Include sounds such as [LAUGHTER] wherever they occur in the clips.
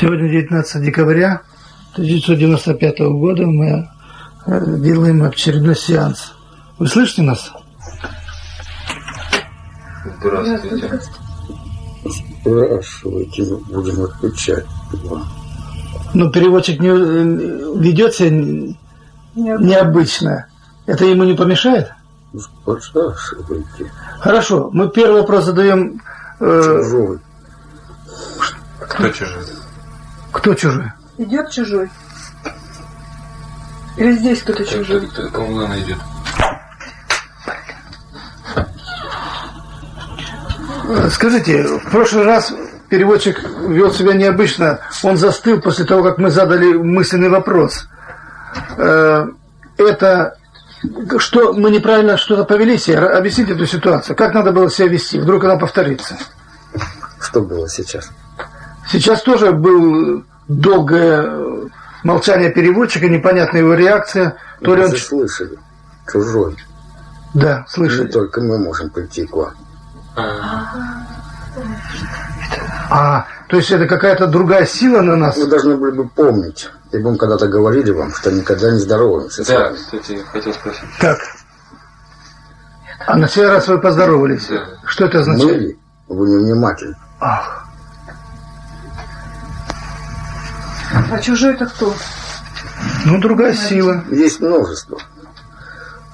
Сегодня 19 декабря 1995 года мы э, делаем очередной сеанс. Вы слышите нас? Здравствуйте. Спрашивайте, будем отвечать. Ну, переводчик не, э, ведет себя необычно. Это ему не помешает? Спрашивайте. Хорошо, мы первый вопрос задаем... Э... Чужой. Кто чужой? Кто чужой? Идет чужой. Или здесь кто-то чужой? Кто, кто, кому она идет? Скажите, в прошлый раз переводчик вел себя необычно. Он застыл после того, как мы задали мысленный вопрос. Э, это что мы неправильно что-то повели себя? Объясните эту ситуацию. Как надо было себя вести? Вдруг она повторится? Что было сейчас? Сейчас тоже был долгое молчание переводчика, непонятная его реакция. То ли он... слышали. Чужой. Да, слышали. Не только мы можем прийти к вам. А, то есть это какая-то другая сила на нас? Вы должны были бы помнить, ибо мы когда-то говорили вам, что никогда не здороваемся да, с вами. кстати, хотел спросить. Как? А на сей раз вы поздоровались. Да. Что это означает? Мы вы невнимательны. Ах. А чужой это кто? Ну, другая сила. Есть множество.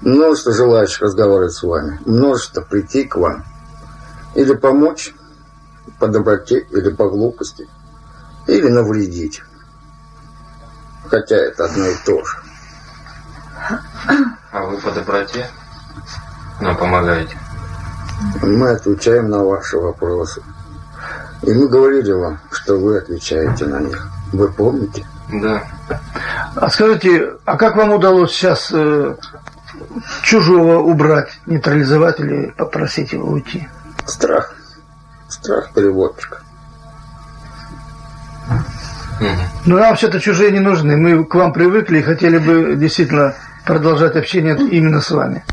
Множество желающих разговаривать с вами. Множество прийти к вам. Или помочь по доброте или по глупости. Или навредить. Хотя это одно и то же. А вы по доброте нам помогаете? Мы отвечаем на ваши вопросы. И мы говорили вам, что вы отвечаете на них. Вы помните? Да. А скажите, а как вам удалось сейчас э, чужого убрать, нейтрализовать или попросить его уйти? Страх. Страх переводчика. Ну, нам все-то чужие не нужны. Мы к вам привыкли и хотели бы действительно продолжать общение именно с вами.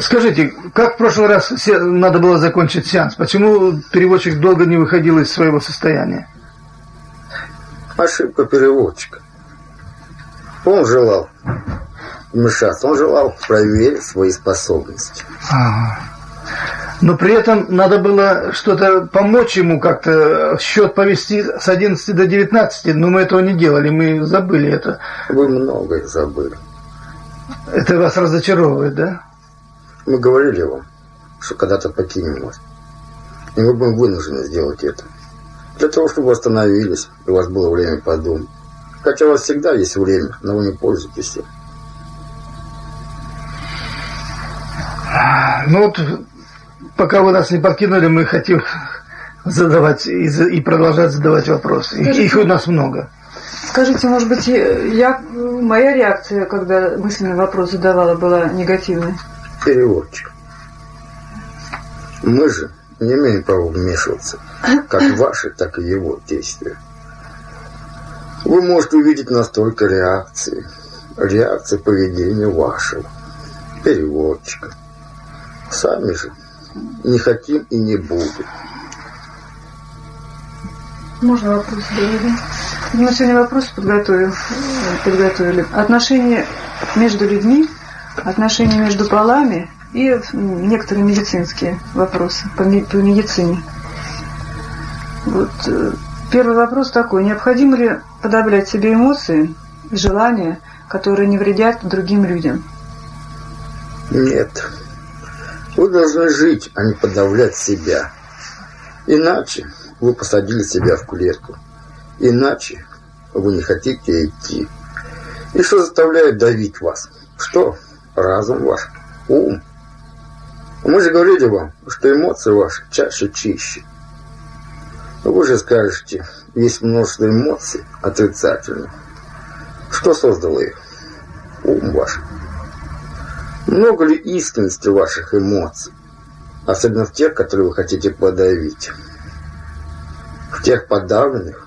Скажите, как в прошлый раз надо было закончить сеанс? Почему переводчик долго не выходил из своего состояния? Ошибка переводчика. Он желал вмешаться, он желал проверить свои способности. Ага. Но при этом надо было что-то помочь ему как-то, счет повести с 11 до 19, но мы этого не делали, мы забыли это. Вы многое забыли. Это вас разочаровывает, да? Мы говорили вам, что когда-то покинем вас. И мы будем вынуждены сделать это. Для того, чтобы остановились, и у вас было время подумать. Хотя у вас всегда есть время, но вы не пользуетесь им. Ну вот, пока вы нас не покинули, мы хотим задавать и, и продолжать задавать вопросы. Скажите, Их у нас много. Скажите, может быть, я, моя реакция, когда мысленный вопрос задавала, была негативной? Переводчик. Мы же не имеем права вмешиваться, [LAUGHS] как ваши, так и его действия. Вы можете увидеть настолько реакции, реакции поведения вашего, переводчика. Сами же не хотим и не будем. Можно вопрос задать? Мы сегодня вопрос подготовили. подготовили. Отношения между людьми, отношения между полами и некоторые медицинские вопросы по, по медицине. Вот, э, первый вопрос такой. Необходимо ли подавлять себе эмоции желания, которые не вредят другим людям? Нет. Вы должны жить, а не подавлять себя. Иначе вы посадили себя в клетку. Иначе вы не хотите идти. И что заставляет давить вас? Что? Разум ваш, ум. Мы же говорили вам, что эмоции ваши чаще чище. Вы же скажете, есть множество эмоций отрицательных. Что создало их? Ум ваш. Много ли искренности ваших эмоций? Особенно в тех, которые вы хотите подавить. В тех подавленных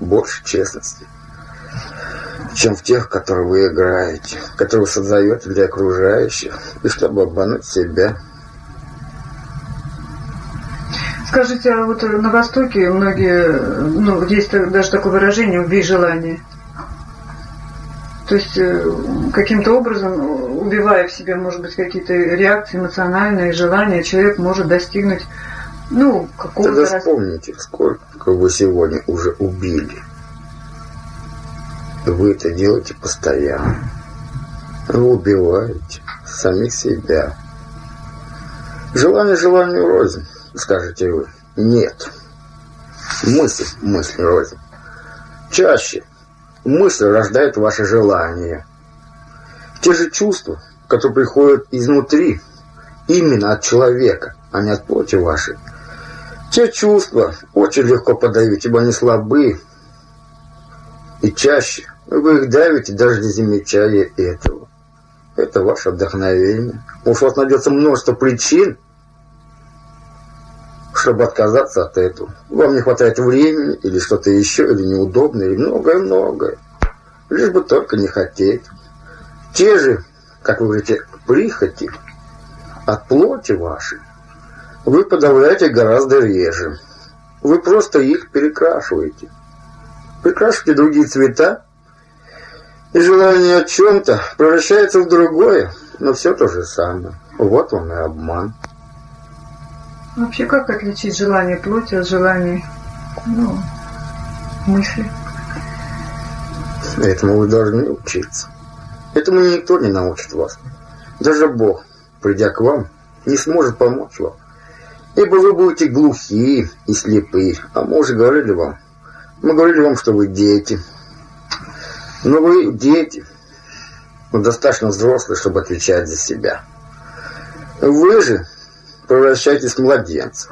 больше честности, чем в тех, которые вы играете, которые вы создаете для окружающих, и чтобы обмануть себя – Скажите, а вот на Востоке многие, ну, есть даже такое выражение «убей желание». То есть э, каким-то образом, убивая в себе, может быть, какие-то реакции эмоциональные, желания, человек может достигнуть, ну, какого-то... Тогда вспомните, сколько вы сегодня уже убили. Вы это делаете постоянно. Вы убиваете самих себя. Желание желанию рознь, скажете вы. Нет. Мысль, мысль рознь. Чаще мысль рождает ваше желание. Те же чувства, которые приходят изнутри, именно от человека, а не от плоти вашей. Те чувства очень легко подавить, ибо они слабы. И чаще вы их давите, даже не замечая этого. Это ваше вдохновение. Может, у вас найдется множество причин, чтобы отказаться от этого. Вам не хватает времени, или что-то еще, или неудобно, или многое-многое. Лишь бы только не хотеть. Те же, как вы говорите, прихоти от плоти вашей вы подавляете гораздо реже. Вы просто их перекрашиваете. Перекрашиваете другие цвета, и желание о чем-то превращается в другое, но все то же самое. Вот он и обман. Вообще, как отличить желание плоти от желания ну, мысли? Этому вы должны учиться. Этому никто не научит вас. Даже Бог, придя к вам, не сможет помочь вам. Ибо вы будете глухие и слепые. А мы уже говорили вам. Мы говорили вам, что вы дети. Но вы дети. Вы достаточно взрослые, чтобы отвечать за себя. Вы же превращаетесь в младенца.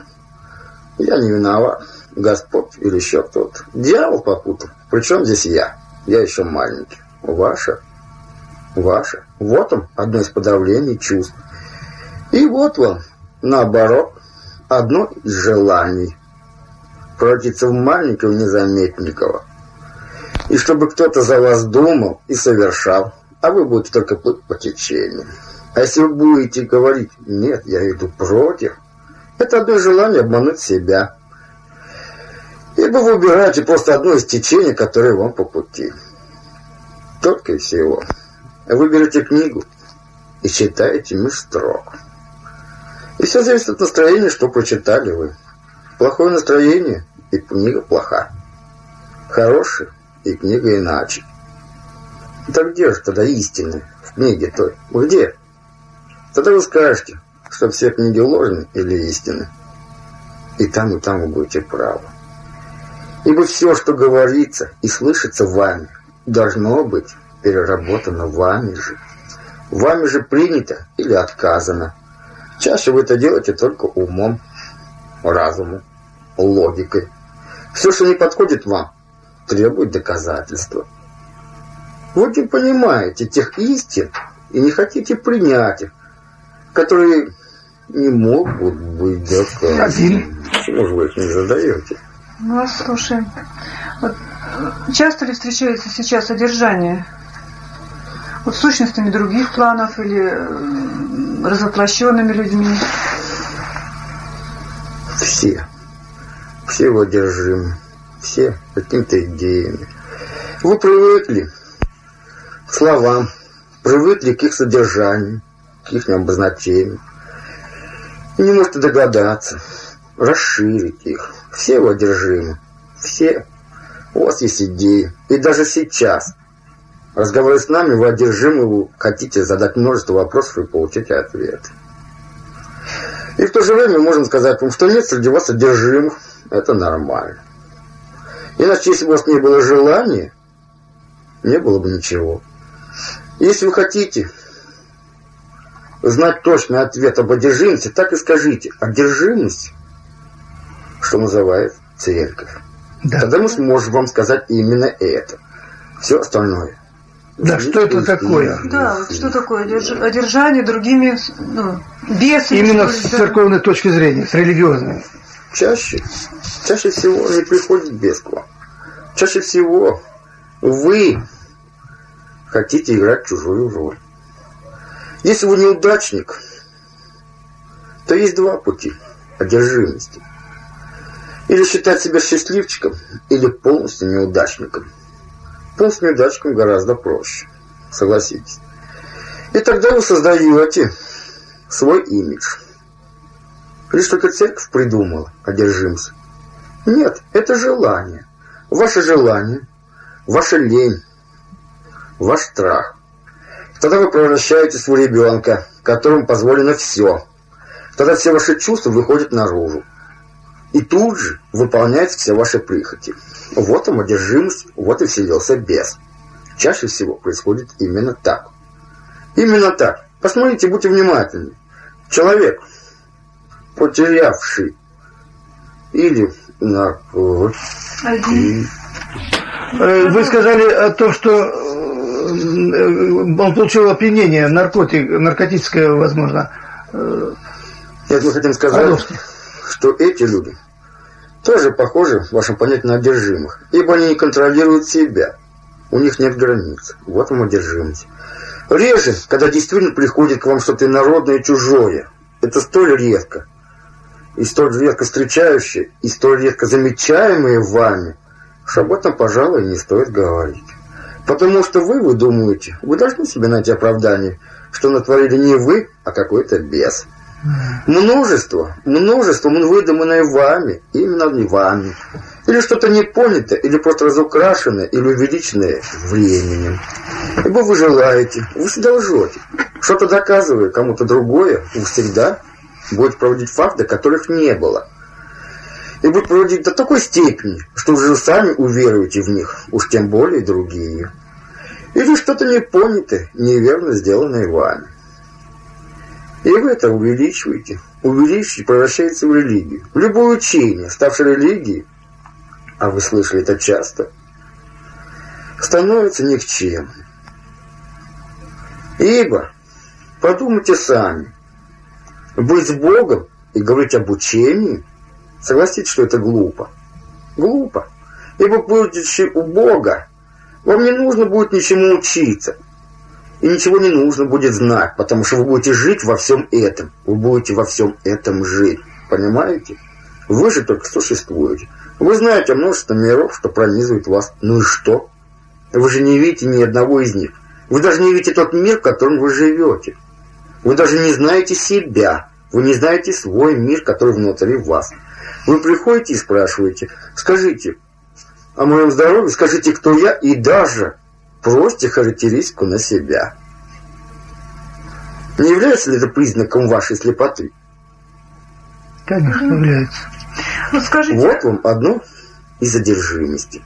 Я не виноват. Господь или еще кто-то. Дьявол попутал. Причем здесь я? Я еще маленький. Ваша? Ваша? Вот он, одно из подавлений чувств. И вот вам, наоборот, одно из желаний. Превратиться в маленького незаметненького. И чтобы кто-то за вас думал и совершал, а вы будете только плыть по течению. А если вы будете говорить «нет, я иду против», это одно желание обмануть себя. Ибо вы выбираете просто одно из течений, которое вам по пути. Только и всего. Выберите книгу и читаете меж строк. И все зависит от настроения, что прочитали вы. Плохое настроение, и книга плоха. Хорошее, и книга иначе. Так где же тогда истина в книге той? Где? Тогда вы скажете, что все книги ложны или истины. И там, и там вы будете правы. Ибо все, что говорится и слышится вами, должно быть переработано вами же. Вами же принято или отказано. Чаще вы это делаете только умом, разумом, логикой. Все, что не подходит вам, требует доказательства. Вы не понимаете тех истин и не хотите принять их, которые не могут быть доказаны. Почему же вы их не задаете? Ну, слушай, вот часто ли встречается сейчас содержание вот сущностями других планов или разоплощенными людьми? Все. Все его одержимы все какими-то идеями. Вы привыкли к словам, привыкли к их содержанию, их обозначению. И не можете догадаться, расширить их. Все его одержимы. Все. У вас есть идеи. И даже сейчас, разговаривая с нами, вы одержимы, вы хотите задать множество вопросов и получить ответ. И в то же время можем сказать вам, что нет среди вас одержимых. Это нормально. Иначе, если бы у вас не было желания, не было бы ничего. Если вы хотите знать точный ответ об одержимости, так и скажите. Одержимость, что называет церковь. Да. Тогда мы сможем вам сказать именно это. Все остальное. Да, что это такое? Да, вот что такое одержание другими ну, бесами. Именно с церковной точки зрения, с религиозной. Чаще, чаще всего не приходит без к вам. Чаще всего вы хотите играть чужую роль. Если вы неудачник, то есть два пути одержимости. Или считать себя счастливчиком, или полностью неудачником. Полностью неудачником гораздо проще, согласитесь. И тогда вы создаете свой имидж. Лишь только церковь придумала одержимость. Нет, это желание. Ваше желание, ваша лень, ваш страх. Тогда вы превращаетесь в ребенка, которому позволено все. Тогда все ваши чувства выходят наружу. И тут же выполняются все ваши прихоти. Вот вам одержимость, вот и вселился бес. Чаще всего происходит именно так. Именно так. Посмотрите, будьте внимательны. Человек, потерявший или наркотики. Э, вы сказали о том, что э, он получил опьянение, наркотик, наркотическое, возможно. Нет, мы хотим сказать, Адовский. что эти люди тоже похожи, в вашем понятии, на одержимых, ибо они не контролируют себя. У них нет границ. Вот вам одержимость. Реже, когда действительно приходит к вам что-то инородное и чужое. Это столь редко. И столь редко встречающее, и столь редко замечаемое вами, что об этом, пожалуй, не стоит говорить. Потому что вы, вы думаете, вы должны себе найти оправдание, что натворили не вы, а какой-то бес. Множество, множество выдуманное вами, именно не вами. Или что-то непонятое, или просто разукрашенное, или увеличенное временем. Ибо вы желаете, вы всегда лжете. Что-то доказывая кому-то другое, вы всегда будете проводить факты, которых не было. И будете проводить до такой степени, что уже сами уверуете в них, уж тем более другие. Или что-то непонятое, неверно сделанное вами. И вы это увеличиваете, увеличиваете, превращается в религию. В любое учение, ставшее религией, а вы слышали это часто, становится никчемным. Ибо, подумайте сами, быть с Богом и говорить об учении, согласитесь, что это глупо. Глупо. Ибо, будучи у Бога, вам не нужно будет ничему учиться – и ничего не нужно будет знать, потому что вы будете жить во всем этом. Вы будете во всем этом жить. Понимаете? Вы же только существуете. Вы знаете множество миров, что пронизывает вас. Ну и что? Вы же не видите ни одного из них. Вы даже не видите тот мир, в котором вы живете. Вы даже не знаете себя. Вы не знаете свой мир, который внутри вас. Вы приходите и спрашиваете, скажите о моем здоровье, скажите, кто я, и даже Просьте характеристику на себя. Не является ли это признаком вашей слепоты? Конечно, является. Вот скажите... Вот вам одно из одержимости.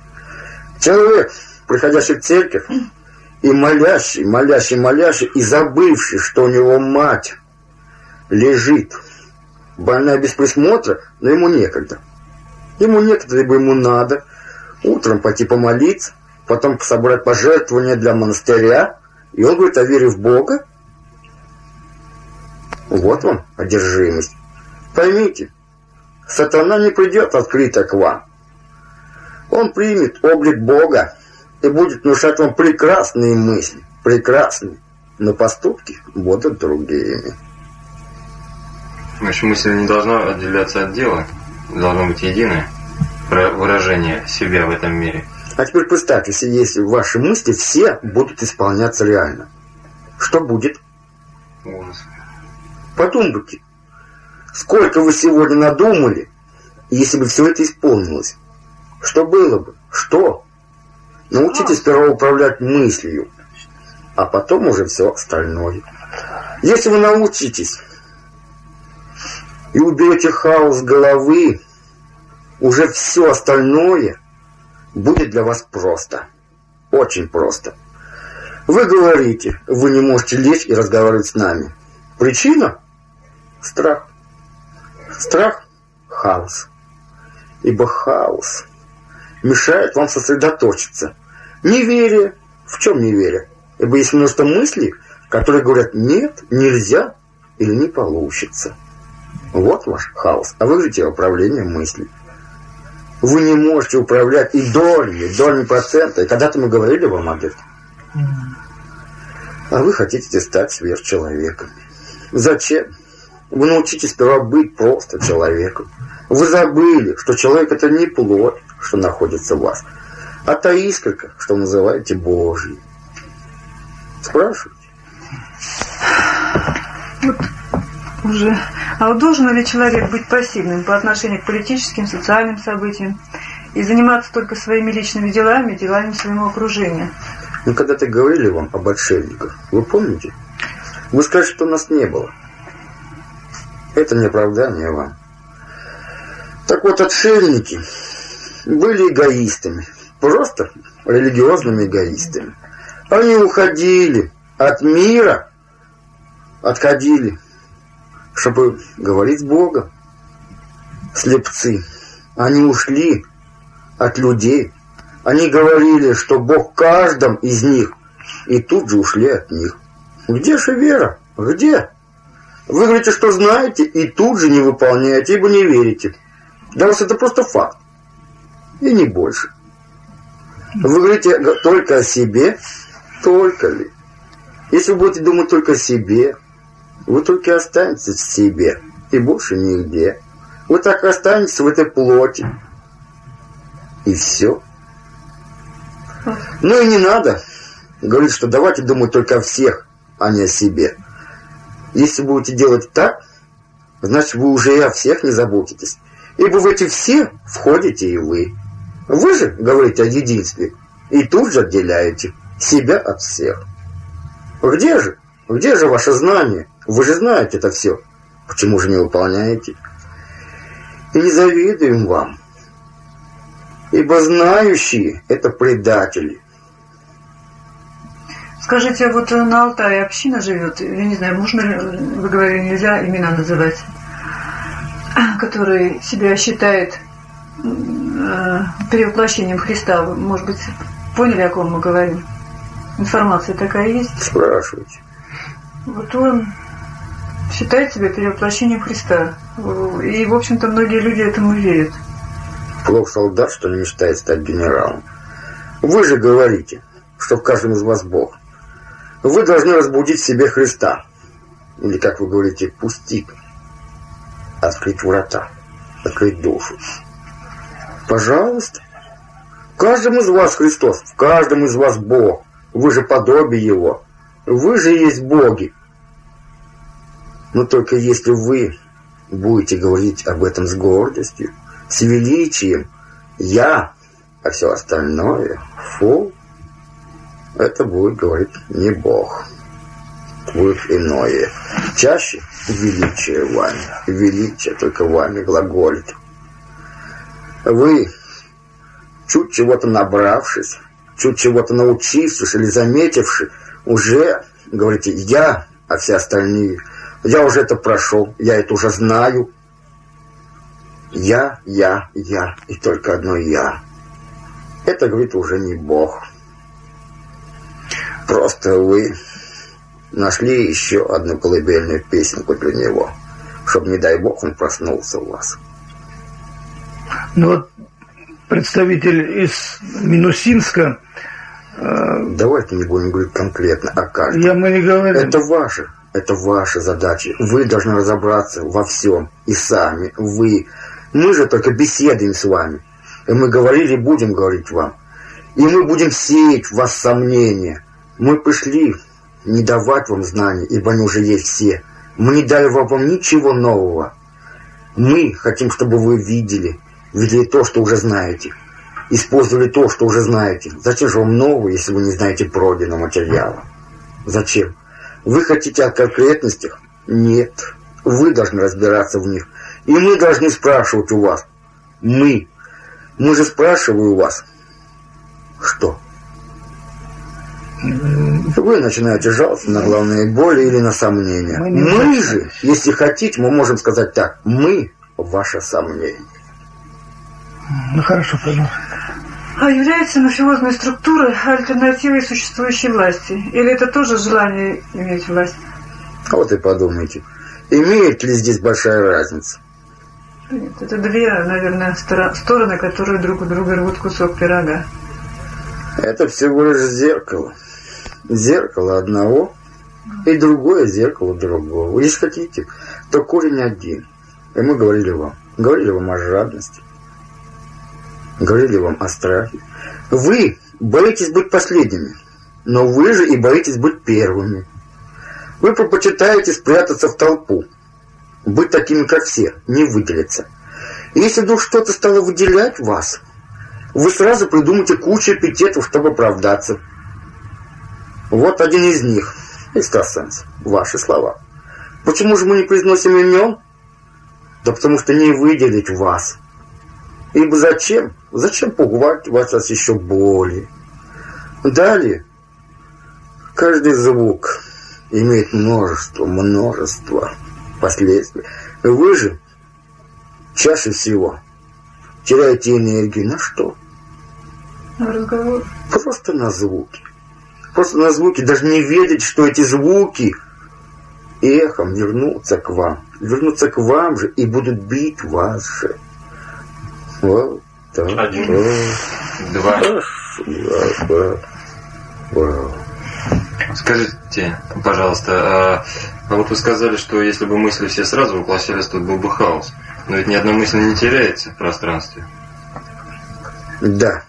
Человек, приходящий в церковь, и молящий, молящий, молящий, и забывший, что у него мать лежит, больная без присмотра, но ему некогда. Ему некогда, либо ему надо утром пойти помолиться, потом собрать пожертвования для монастыря. И он говорит о вере в Бога. Вот вам одержимость. Поймите, сатана не придет открыто к вам. Он примет облик Бога и будет внушать вам прекрасные мысли, прекрасные, но поступки будут другими. Значит, мысль не должна отделяться от дела, должно быть единое выражение себя в этом мире. А теперь представьте, если ваши мысли все будут исполняться реально. Что будет? Ужас. Подумайте, сколько вы сегодня надумали, если бы все это исполнилось. Что было бы? Что? Научитесь сперва управлять мыслью, а потом уже все остальное. Если вы научитесь и уберете хаос головы, уже все остальное будет для вас просто. Очень просто. Вы говорите, вы не можете лечь и разговаривать с нами. Причина? Страх. Страх – хаос. Ибо хаос мешает вам сосредоточиться. Неверие. В чем неверие? Ибо есть множество мыслей, которые говорят «нет, нельзя» или «не получится». Вот ваш хаос. А вы же управление мыслей. Вы не можете управлять и долями, долями процента. И когда-то мы говорили вам об этом. А вы хотите стать сверхчеловеком. Зачем? Вы научитесь сперва быть просто человеком. Вы забыли, что человек это не плоть, что находится в вас, а та искорка, что называете Божьей. Спрашивайте. Вот уже. А вот должен ли человек быть пассивным по отношению к политическим, социальным событиям и заниматься только своими личными делами, делами своего окружения? Мы когда-то говорили вам об отшельниках. Вы помните? Вы скажете, что нас не было. Это не оправдание вам. Так вот, отшельники были эгоистами. Просто религиозными эгоистами. Они уходили от мира, отходили, чтобы говорить с Богом. Слепцы. Они ушли от людей. Они говорили, что Бог в каждом из них. И тут же ушли от них. Где же вера? Где? Вы говорите, что знаете, и тут же не выполняете, ибо не верите. Для вас это просто факт. И не больше. Вы говорите только о себе, только ли? Если вы будете думать только о себе, вы только останетесь в себе и больше нигде. Вы так останетесь в этой плоти. И все. Ну и не надо говорить, что давайте думать только о всех, а не о себе. Если будете делать так, значит вы уже и о всех не заботитесь. Ибо в эти все входите и вы. Вы же говорите о единстве и тут же отделяете себя от всех. Где же? Где же ваше знание? Вы же знаете это все. Почему же не выполняете? И не завидуем вам. Ибо знающие – это предатели. Скажите, а вот на Алтае община живет, я не знаю, можно ли, вы говорили, нельзя имена называть, [CLEARS THROAT] который себя считает э, перевоплощением Христа. Вы, может быть, поняли, о ком мы говорим? Информация такая есть? Спрашивайте. Вот он считает себя перевоплощением Христа. И, в общем-то, многие люди этому верят. Плох солдат, что не мечтает стать генералом. Вы же говорите, что в каждом из вас Бог. Вы должны разбудить в себе Христа. Или, как вы говорите, пустить. Открыть врата. Открыть душу. Пожалуйста. В каждом из вас Христос. В каждом из вас Бог. Вы же подобие Его. Вы же есть боги. Но только если вы будете говорить об этом с гордостью, с величием, я, а все остальное, фу, это будет говорить не Бог. Будет иное. Чаще величие вами. Величие только вами глаголит. Вы, чуть чего-то набравшись, чуть чего-то научившись или заметившись, уже говорите «я», а все остальные «я уже это прошел, я это уже знаю». Я, я, я, и только одно я. Это, говорит, уже не Бог. Просто вы нашли еще одну колыбельную песенку для него, чтобы, не дай Бог, он проснулся у вас. Ну вот представитель из Минусинска Давайте не будем говорить конкретно о каждом. Я мы не говорим. Это ваша, это ваша задача. Вы должны разобраться во всем. И сами, вы. Мы же только беседуем с вами. И мы говорили, будем говорить вам. И мы будем сеять в вас сомнения. Мы пришли не давать вам знаний, ибо они уже есть все. Мы не дали вам ничего нового. Мы хотим, чтобы вы видели, видели то, что уже знаете использовали то, что уже знаете. Зачем же вам новое, если вы не знаете пройденного материала? Зачем? Вы хотите о конкретностях? Нет. Вы должны разбираться в них. И мы должны спрашивать у вас. Мы. Мы же спрашиваем у вас. Что? Вы начинаете жаловаться на главные боли или на сомнения. Мы, мы же, если хотите, мы можем сказать так. Мы – ваше сомнение. Ну хорошо, продолжим. А является мафиозная структура альтернативой существующей власти? Или это тоже желание иметь власть? А вот и подумайте, имеет ли здесь большая разница? Нет, это две, наверное, стороны, которые друг у друга рвут кусок пирога. Это всего лишь зеркало. Зеркало одного и другое зеркало другого. Если хотите, то корень один. И мы говорили вам, говорили вам о жадности, говорили вам о страхе. Вы боитесь быть последними, но вы же и боитесь быть первыми. Вы предпочитаете спрятаться в толпу, быть такими, как все, не выделиться. И если вдруг что-то стало выделять вас, вы сразу придумаете кучу эпитетов, чтобы оправдаться. Вот один из них, экстрасенс, ваши слова. Почему же мы не произносим имен? Да потому что не выделить вас. Ибо зачем? Зачем пугать вас еще более? Далее, каждый звук имеет множество, множество последствий. Вы же чаще всего теряете энергию на что? На разговор. Просто на звуки. Просто на звуки, даже не верить, что эти звуки эхом вернутся к вам. Вернутся к вам же и будут бить вас же. Один. Два. Вот, вот. Скажите, пожалуйста, а, а вот вы сказали, что если бы мысли все сразу воплощались, то был бы хаос. Но ведь ни одна мысль не теряется в пространстве. Да,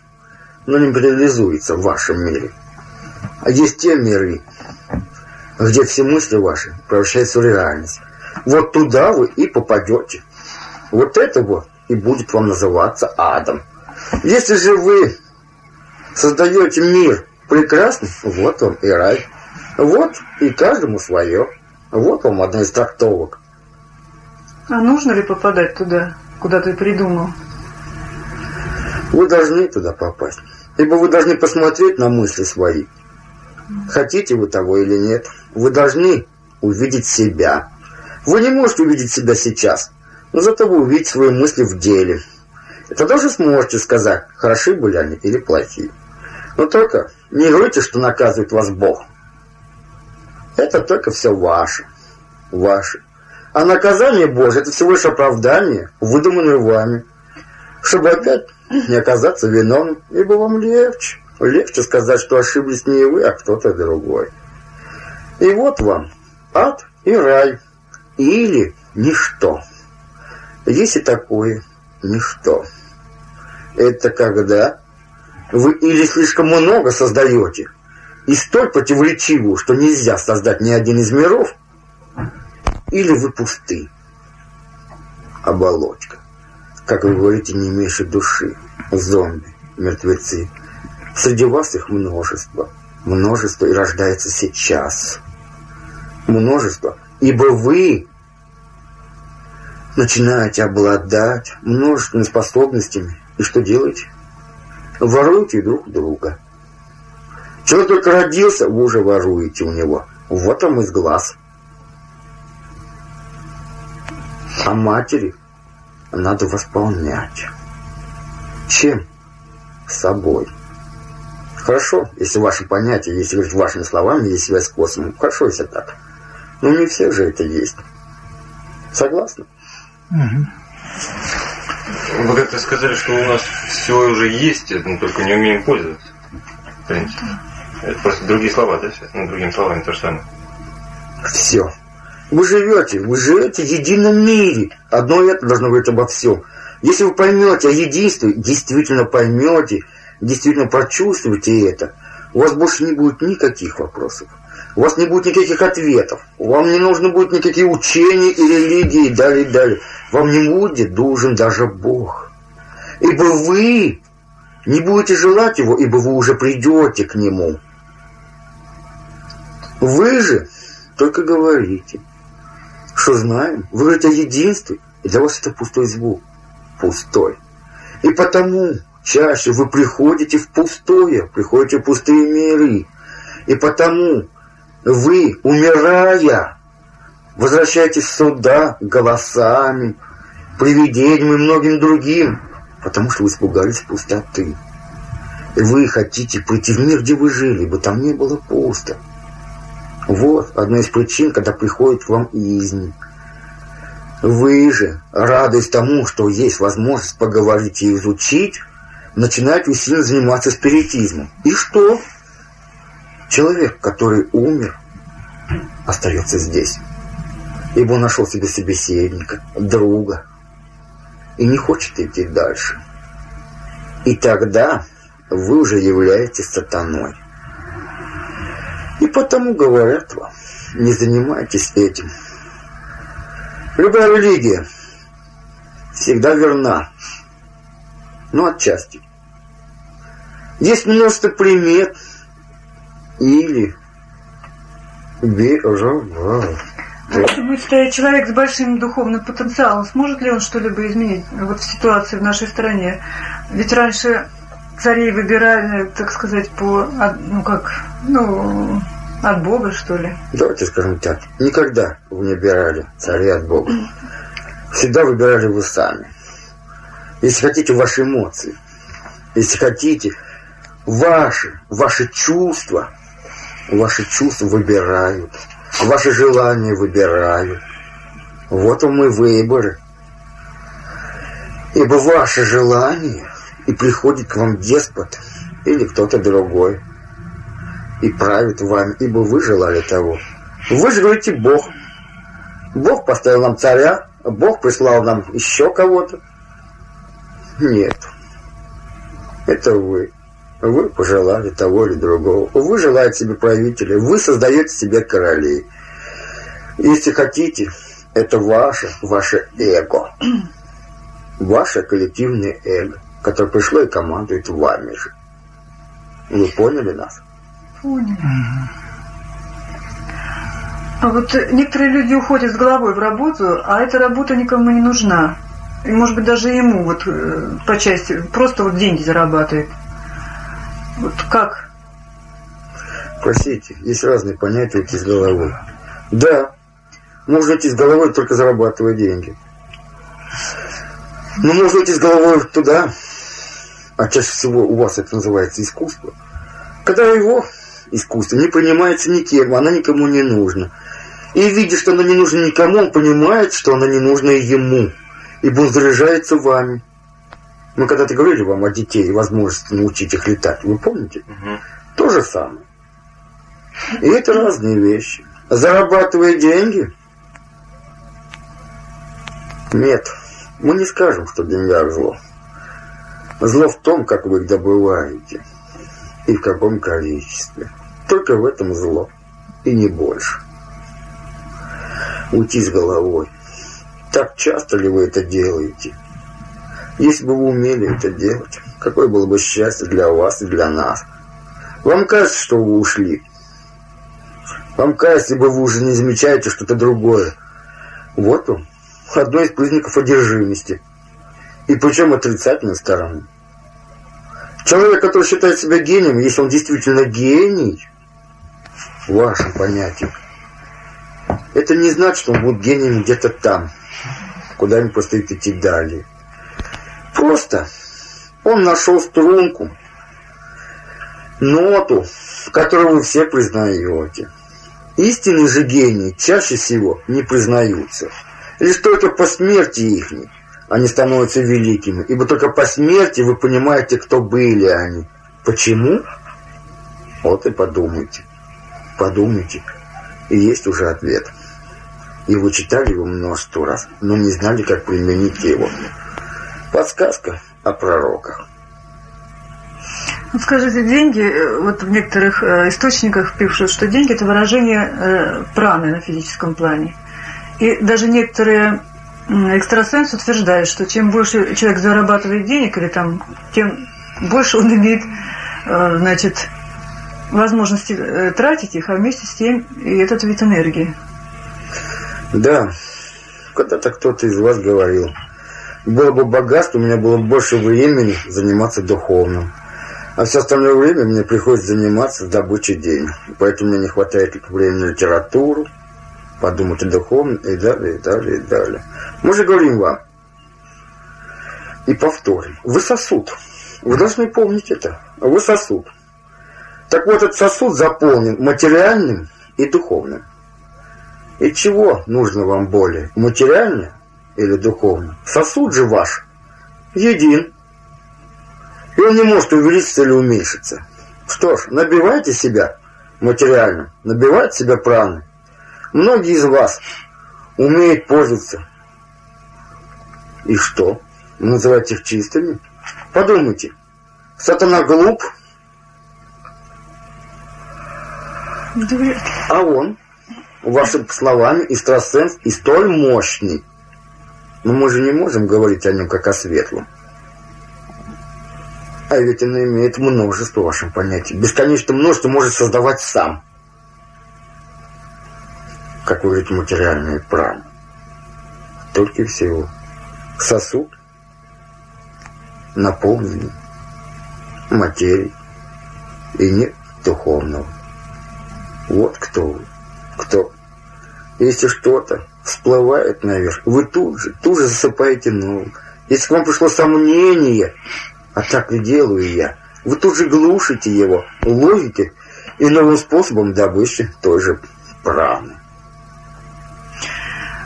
но не реализуется в вашем мире. А есть те миры, где все мысли ваши превращаются в реальность. Вот туда вы и попадете. Вот это вот и будет вам называться адом. Если же вы создаете мир прекрасный, вот вам и рай. Вот и каждому свое. Вот вам одна из трактовок. А нужно ли попадать туда, куда ты придумал? Вы должны туда попасть. Ибо вы должны посмотреть на мысли свои. Хотите вы того или нет, вы должны увидеть себя. Вы не можете увидеть себя сейчас, но зато вы увидите свои мысли в деле. Это тоже сможете сказать, хороши были они или плохие. Но только не говорите, что наказывает вас Бог. Это только все ваше. Ваше. А наказание Божье – это всего лишь оправдание, выдуманное вами. Чтобы опять не оказаться виновным, ибо вам легче. Легче сказать, что ошиблись не вы, а кто-то другой. И вот вам ад и рай. Или ничто. Есть и такое ничто. Это когда вы или слишком много создаете, и столь противоречивую, что нельзя создать ни один из миров, или вы пусты. Оболочка. Как вы говорите, не имеющие души. Зомби, мертвецы. Среди вас их множество. Множество и рождается сейчас. Множество. Ибо вы начинаете обладать множественными способностями. И что делаете? Воруете друг друга. Человек только родился, вы уже воруете у него. Вот вам из глаз. А матери надо восполнять. Чем? Собой. Хорошо, если ваши понятия, если говорить вашими словами, есть связь с космосом. Хорошо, если так. Но не все же это есть. Согласны? Угу. Вы как-то сказали, что у нас все уже есть, но только не умеем пользоваться. В принципе. Это просто другие слова, да? Ну, другими словами то же самое. Все. Вы живете, вы живете в едином мире. Одно это должно говорить обо всем. Если вы поймете о единстве, действительно поймете, действительно прочувствуете это, у вас больше не будет никаких вопросов. У вас не будет никаких ответов. Вам не нужно будет никакие учения и религии и далее, и далее. Вам не будет должен даже Бог. Ибо вы не будете желать Его, ибо вы уже придете к Нему. Вы же только говорите, что знаем, вы говорите о единстве, и для вас это пустой звук. Пустой. И потому чаще вы приходите в пустое, приходите в пустые миры. И потому вы, умирая, возвращаетесь сюда голосами, привидениями и многим другим, потому что вы испугались пустоты. И вы хотите прийти в мир, где вы жили, бы там не было пусто. Вот одна из причин, когда приходит вам изнь. Вы же, радуясь тому, что есть возможность поговорить и изучить, начинаете усиленно заниматься спиритизмом. И что? Человек, который умер, остается здесь. Ибо он нашел себе собеседника, друга. и не хочет идти дальше. И тогда вы уже являетесь сатаной. И потому говорят вам, не занимайтесь этим. Любая религия всегда верна, но отчасти. Есть множество примет или бежала. Думаете, человек с большим духовным потенциалом, сможет ли он что-либо изменить вот в ситуации в нашей стране? Ведь раньше царей выбирали, так сказать, по, ну как, ну, от Бога, что ли? Давайте скажем так, никогда вы не выбирали царей от Бога. Всегда выбирали вы сами. Если хотите, ваши эмоции. Если хотите, ваши, ваши чувства, ваши чувства выбирают. Ваши желания выбирают. Вот он мой выбор. Ибо ваше желание, и приходит к вам деспот или кто-то другой, и правит вами, ибо вы желали того. Вы же говорите Бог. Бог поставил нам царя, Бог прислал нам еще кого-то. Нет. Это вы. Вы пожелали того или другого. Вы желаете себе правителя. Вы создаете себе королей. Если хотите, это ваше, ваше эго. Ваше коллективное эго, которое пришло и командует вами же. Вы поняли нас? Поняли. А вот некоторые люди уходят с головой в работу, а эта работа никому не нужна. И, может быть, даже ему вот э, по части просто вот деньги зарабатывает. Вот как? Простите, есть разные понятия уйти с головой. Да, можно идти с головой, только зарабатывая деньги. Но можно идти с головой туда, а чаще всего у вас это называется искусство, когда его искусство не принимается никем, она никому не нужна. И видя, что она не нужна никому, он понимает, что она не нужна ему, ибо он заряжается вами. Мы когда-то говорили вам о детей и возможности научить их летать. Вы помните? Угу. То же самое. И это разные вещи. Зарабатывая деньги, нет, мы не скажем, что в деньгах зло. Зло в том, как вы их добываете и в каком количестве. Только в этом зло и не больше. Уйти с головой. Так часто ли вы это делаете? Если бы вы умели это делать, какое было бы счастье для вас и для нас. Вам кажется, что вы ушли. Вам кажется, либо вы уже не замечаете что-то другое. Вот он, одной из признаков одержимости. И причем отрицательной стороны. Человек, который считает себя гением, если он действительно гений, в вашем понятии, это не значит, что он будет гением где-то там, куда ему предстоит идти далее. Просто он нашел струнку, ноту, которую вы все признаете. Истинные же гении чаще всего не признаются. Лишь только по смерти их они становятся великими, ибо только по смерти вы понимаете, кто были они. Почему? Вот и подумайте. Подумайте. И есть уже ответ. И вы читали его множество раз, но не знали, как применить его. Подсказка о пророках. Скажите, деньги, э, вот в некоторых э, источниках пишут, что деньги это выражение э, праны на физическом плане. И даже некоторые экстрасенсы утверждают, что чем больше человек зарабатывает денег, или там, тем больше он [LAUGHS] имеет, значит, возможности тратить их, а вместе с тем и этот вид энергии. Да, когда-то кто-то из вас говорил, было бы богатство, у меня было больше времени заниматься духовным. А все остальное время мне приходится заниматься добычей денег. Поэтому мне не хватает времени на литературу, подумать о духовном и далее, и далее, и далее. Мы же говорим вам. И повторим. Вы сосуд. Вы должны помнить это. Вы сосуд. Так вот, этот сосуд заполнен материальным и духовным. И чего нужно вам более? Материальное или духовно. Сосуд же ваш един. И он не может увеличиться или уменьшиться. Что ж, набивайте себя материально, набивайте себя праны. Многие из вас умеют пользоваться. И что? называете их чистыми? Подумайте. Сатана глуп, а он, вашими словами, экстрасенс и столь мощный. Но мы же не можем говорить о нем как о светлом. А ведь он имеет множество в вашем понятии. Бесконечное множество может создавать сам. Как вы говорите, материальные праны. Только всего. Сосуд, наполненный материей, и нет духовного. Вот кто вы. Кто? Если что-то всплывает наверх, вы тут же, тут же засыпаете новым. Если к вам пришло сомнение, а так и делаю я, вы тут же глушите его, ловите и новым способом добычи той же.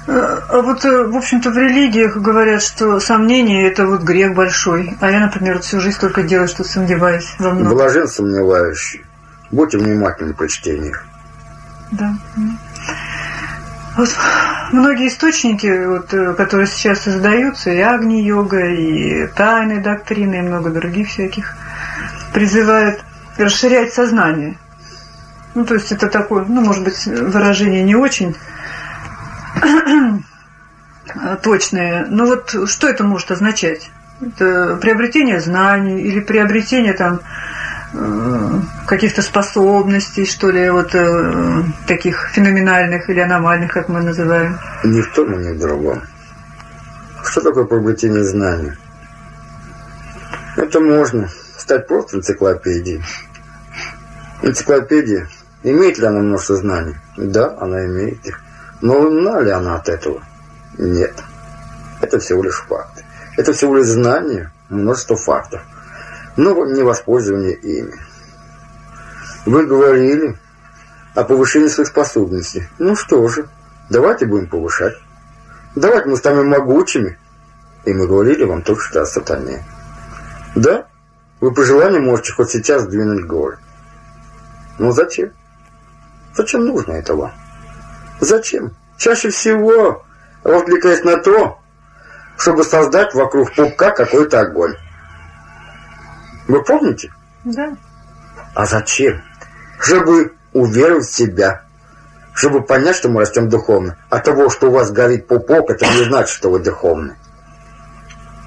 А, а вот, э, в общем-то, в религиях говорят, что сомнение – это вот грех большой. А я, например, вот всю жизнь только делаю, что сомневаюсь во многом. Блажен сомневающий. Будьте внимательны при чтениях. Да. Вот многие источники, вот, э, которые сейчас создаются, и Агни-йога, и тайные доктрины, и много других всяких, призывают расширять сознание. Ну, то есть это такое, ну, может быть, выражение не очень [CLEARS THROAT] точное. Но вот что это может означать? Это приобретение знаний или приобретение там каких-то способностей, что ли, вот э, таких феноменальных или аномальных, как мы называем? Ни в том, ни в другом. Что такое приобретение знаний? Это можно стать просто энциклопедией. Энциклопедия, имеет ли она множество знаний? Да, она имеет их. Но умна ли она от этого? Нет. Это всего лишь факты. Это всего лишь знание, множество фактов но не воспользование ими. Вы говорили о повышении своих способностей. Ну что же, давайте будем повышать. Давайте мы станем могучими. И мы говорили вам только что о сатане. Да, вы по желанию можете хоть сейчас сдвинуть горы. Но зачем? Зачем нужно это вам? Зачем? Чаще всего отвлекаясь на то, чтобы создать вокруг пупка какой-то огонь. Вы помните? Да. А зачем? Чтобы уверовать в себя. Чтобы понять, что мы растем духовно. От того, что у вас горит пупок, это не значит, что вы духовны.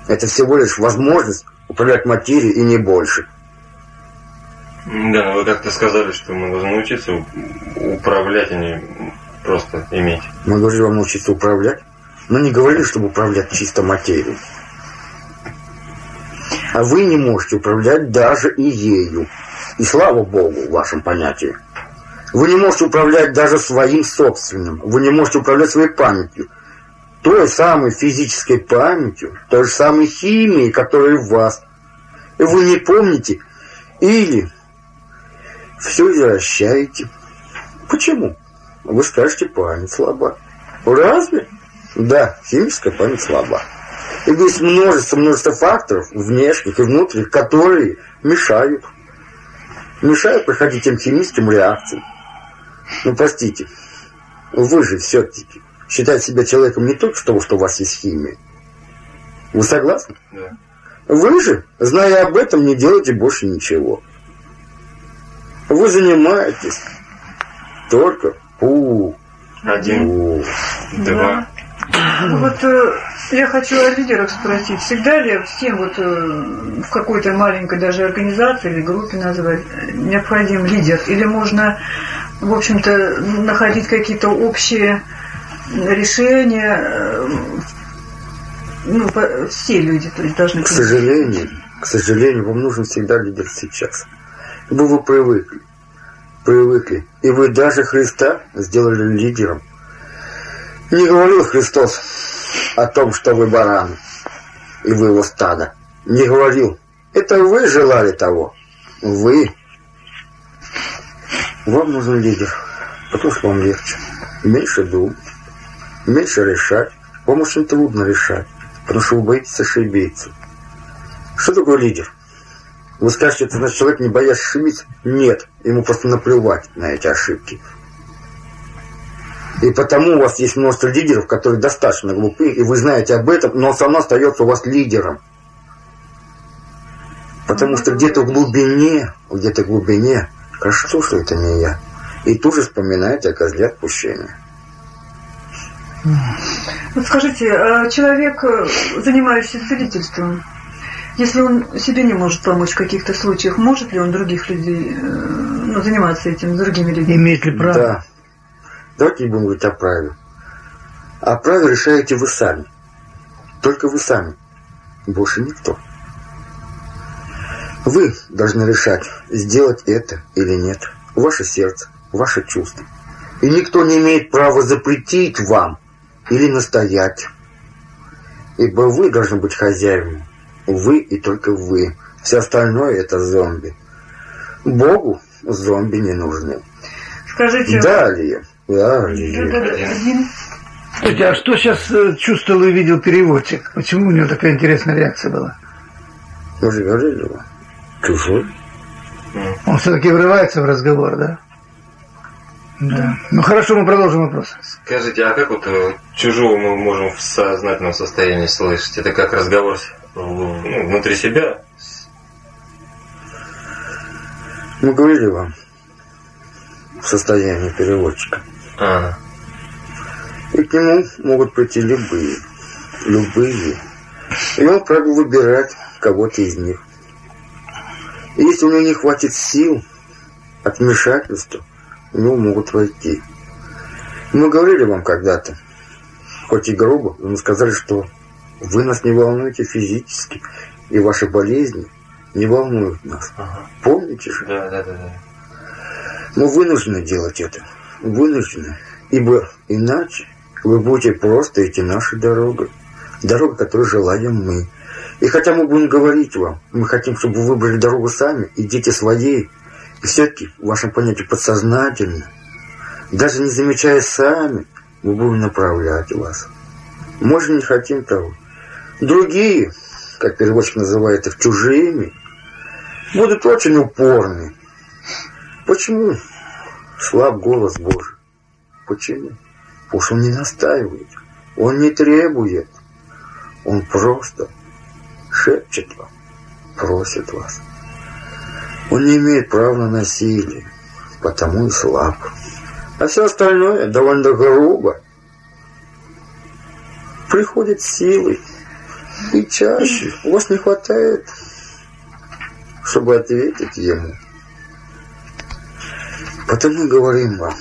Это всего лишь возможность управлять материей и не больше. Да, но вы как-то сказали, что мы должны научиться управлять, а не просто иметь. Мы говорили вам научиться управлять, но не говорили, чтобы управлять чисто материей. А вы не можете управлять даже и ею. И слава Богу в вашем понятии. Вы не можете управлять даже своим собственным. Вы не можете управлять своей памятью. Той самой физической памятью, той же самой химией, которая в вас. И вы не помните или все извращаете. Почему? Вы скажете, память слаба. Разве? Да, химическая память слаба. И есть множество, множество факторов, внешних и внутренних, которые мешают. Мешают проходить тем химическим реакциям. Ну, простите, вы же все-таки считаете себя человеком не только того, что у вас есть химия. Вы согласны? Да. Вы же, зная об этом, не делаете больше ничего. Вы занимаетесь только пу. Один, пу. два. Вот э, я хочу о лидерах спросить. Всегда ли всем вот э, в какой-то маленькой даже организации или группе назвать необходим лидер? Или можно, в общем-то, находить какие-то общие решения? э, ну, все люди то есть, должны... К сожалению, к сожалению, вам нужен всегда лидер сейчас. Ибо вы привыкли. Привыкли. И вы даже Христа сделали лидером. Не говорил Христос о том, что вы бараны, и вы его стадо. Не говорил. Это вы желали того. Вы. Вам нужен лидер, потому что вам легче. Меньше думать, меньше решать. Вам очень трудно решать, потому что вы боитесь ошибиться. Что такое лидер? Вы скажете, это значит человек, не боясь ошибиться? Нет, ему просто наплевать на эти ошибки. И потому у вас есть множество лидеров, которые достаточно глупы, и вы знаете об этом, но он все равно остается у вас лидером. Потому что где-то в глубине, где-то в глубине, кажется, что это не я. И тут же вспоминаете о козле отпущения. Вот скажите, а человек, э, занимающийся целительством, если он себе не может помочь в каких-то случаях, может ли он других людей э, ну, заниматься этим, с другими людьми? Имеет ли право? Да. Давайте не будем говорить о праве. О праве решаете вы сами. Только вы сами. Больше никто. Вы должны решать, сделать это или нет. Ваше сердце, ваше чувство. И никто не имеет права запретить вам или настоять. Ибо вы должны быть хозяевами. Вы и только вы. Все остальное это зомби. Богу зомби не нужны. Скажите, Далее. Слушайте, а что сейчас э, чувствовал и видел переводчик? Почему у него такая интересная реакция была? Говорили вам. Чужой. Он все-таки врывается в разговор, да? Да. Ну хорошо, мы продолжим вопрос. Скажите, а как вот э, чужого мы можем в сознательном состоянии слышать? Это как разговор ну, внутри себя? Мы говорили вам в состоянии переводчика. А, И к нему могут прийти любые. Любые. И он вправе выбирать кого-то из них. И если у него не хватит сил от вмешательства, у него могут войти. Мы говорили вам когда-то, хоть и грубо, но мы сказали, что вы нас не волнуете физически, и ваши болезни не волнуют нас. ага. Помните же? Да, да, да, да. Мы вынуждены делать это. Вынуждены. Ибо иначе вы будете просто идти нашей дорогой. Дорога, которой желаем мы. И хотя мы будем говорить вам, мы хотим, чтобы вы выбрали дорогу сами, идите своей. И все-таки в вашем понятии подсознательно, даже не замечая сами, мы будем направлять вас. Мы же не хотим того. Другие, как переводчик называет их, чужими, будут очень упорны. Почему слаб голос Божий? Почему? Потому что он не настаивает, он не требует, он просто шепчет вам, просит вас. Он не имеет права на насилие, потому и слаб. А все остальное довольно грубо. Приходит силой. И чаще у вас не хватает, чтобы ответить ему. Потому говорим вам,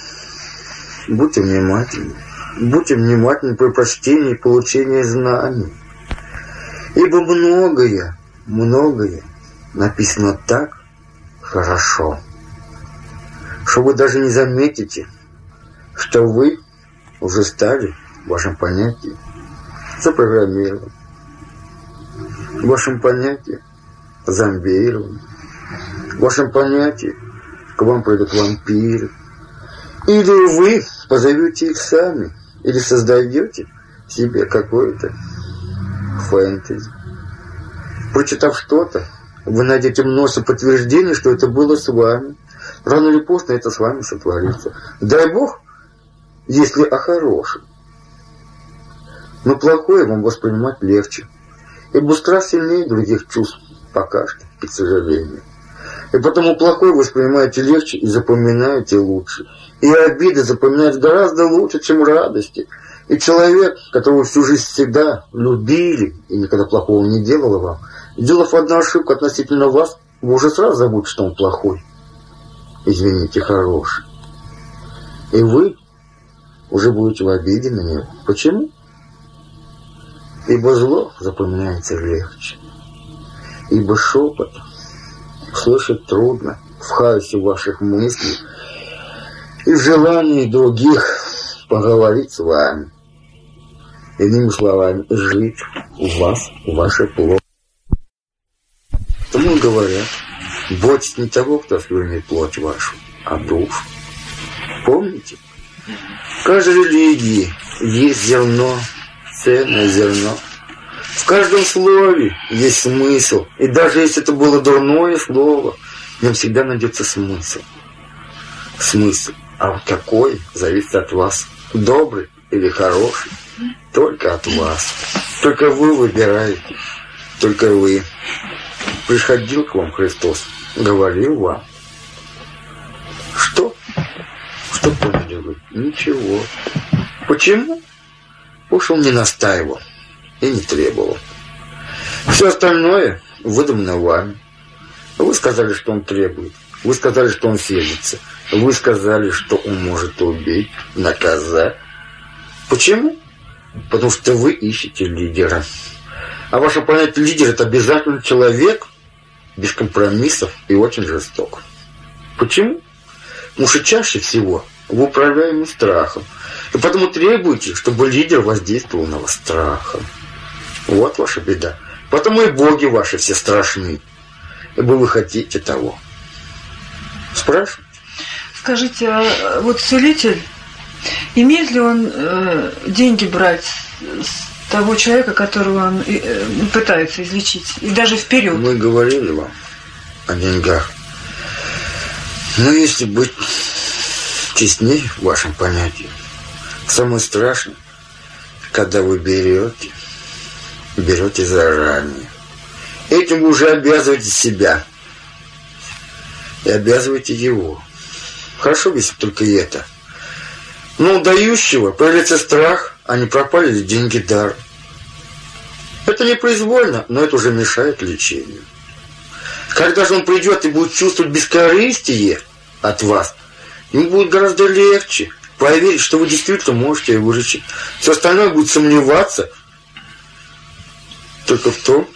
будьте внимательны, будьте внимательны при прочтении и получении знаний. Ибо многое, многое написано так хорошо, что вы даже не заметите, что вы уже стали в вашем понятии запрограммированы, в вашем понятии зомбированы, в вашем понятии к вам придут вампиры. Или вы позовете их сами, или создаете себе какое-то фэнтези. Прочитав что-то, вы найдете множество подтверждений, что это было с вами. Рано или поздно это с вами сотворится. Дай Бог, если о хорошем. Но плохое вам воспринимать легче. Ибо страх сильнее других чувств пока что, и к сожалению. И потому плохое воспринимаете легче и запоминаете лучше. И обиды запоминают гораздо лучше, чем радости. И человек, которого всю жизнь всегда любили и никогда плохого не делал вам, сделав одну ошибку относительно вас, вы уже сразу забудете, что он плохой. Извините, хороший. И вы уже будете в обиде на него. Почему? Ибо зло запоминается легче. Ибо шепот слышать трудно в хаосе ваших мыслей и в желании других поговорить с вами. Иными словами, жить у вас ваше плоть. Тому говорят, бойтесь не того, кто слюнет плоть вашу, а душу. Помните? В каждой религии есть зерно, ценное зерно. Каждом слове есть смысл. И даже если это было дурное слово, в нем всегда найдется смысл. Смысл. А вот какой, зависит от вас. добрый или хороший, только от вас. Только вы выбираете, только вы. Приходил к вам Христос, говорил вам. Что? Что поняли вы? Ничего. Почему? Потому что он не настаивал и не требовал. Все остальное выдумано вами. Вы сказали, что он требует. Вы сказали, что он селится. Вы сказали, что он может убить, наказать. Почему? Потому что вы ищете лидера. А ваше понятие лидер – это обязательно человек без компромиссов и очень жесток. Почему? Потому что чаще всего вы управляемы страхом. И поэтому требуете, чтобы лидер воздействовал на вас страхом. Вот ваша беда. Потому и боги ваши все страшны. Ибо вы хотите того. Спрашивайте. Скажите, а вот целитель, имеет ли он э, деньги брать с того человека, которого он э, пытается излечить? И даже вперед? Мы говорили вам о деньгах. Но если быть честней в вашем понятии, самое страшное, когда вы берете, берете заранее. Этим вы уже обязываете себя и обязываете его. Хорошо, если только и это. Но у дающего появится страх, а не пропали ли деньги дар. Это не произвольно, но это уже мешает лечению. Когда же он придет и будет чувствовать бескорыстие от вас, ему будет гораздо легче поверить, что вы действительно можете вылечить. Все остальное будет сомневаться только в том,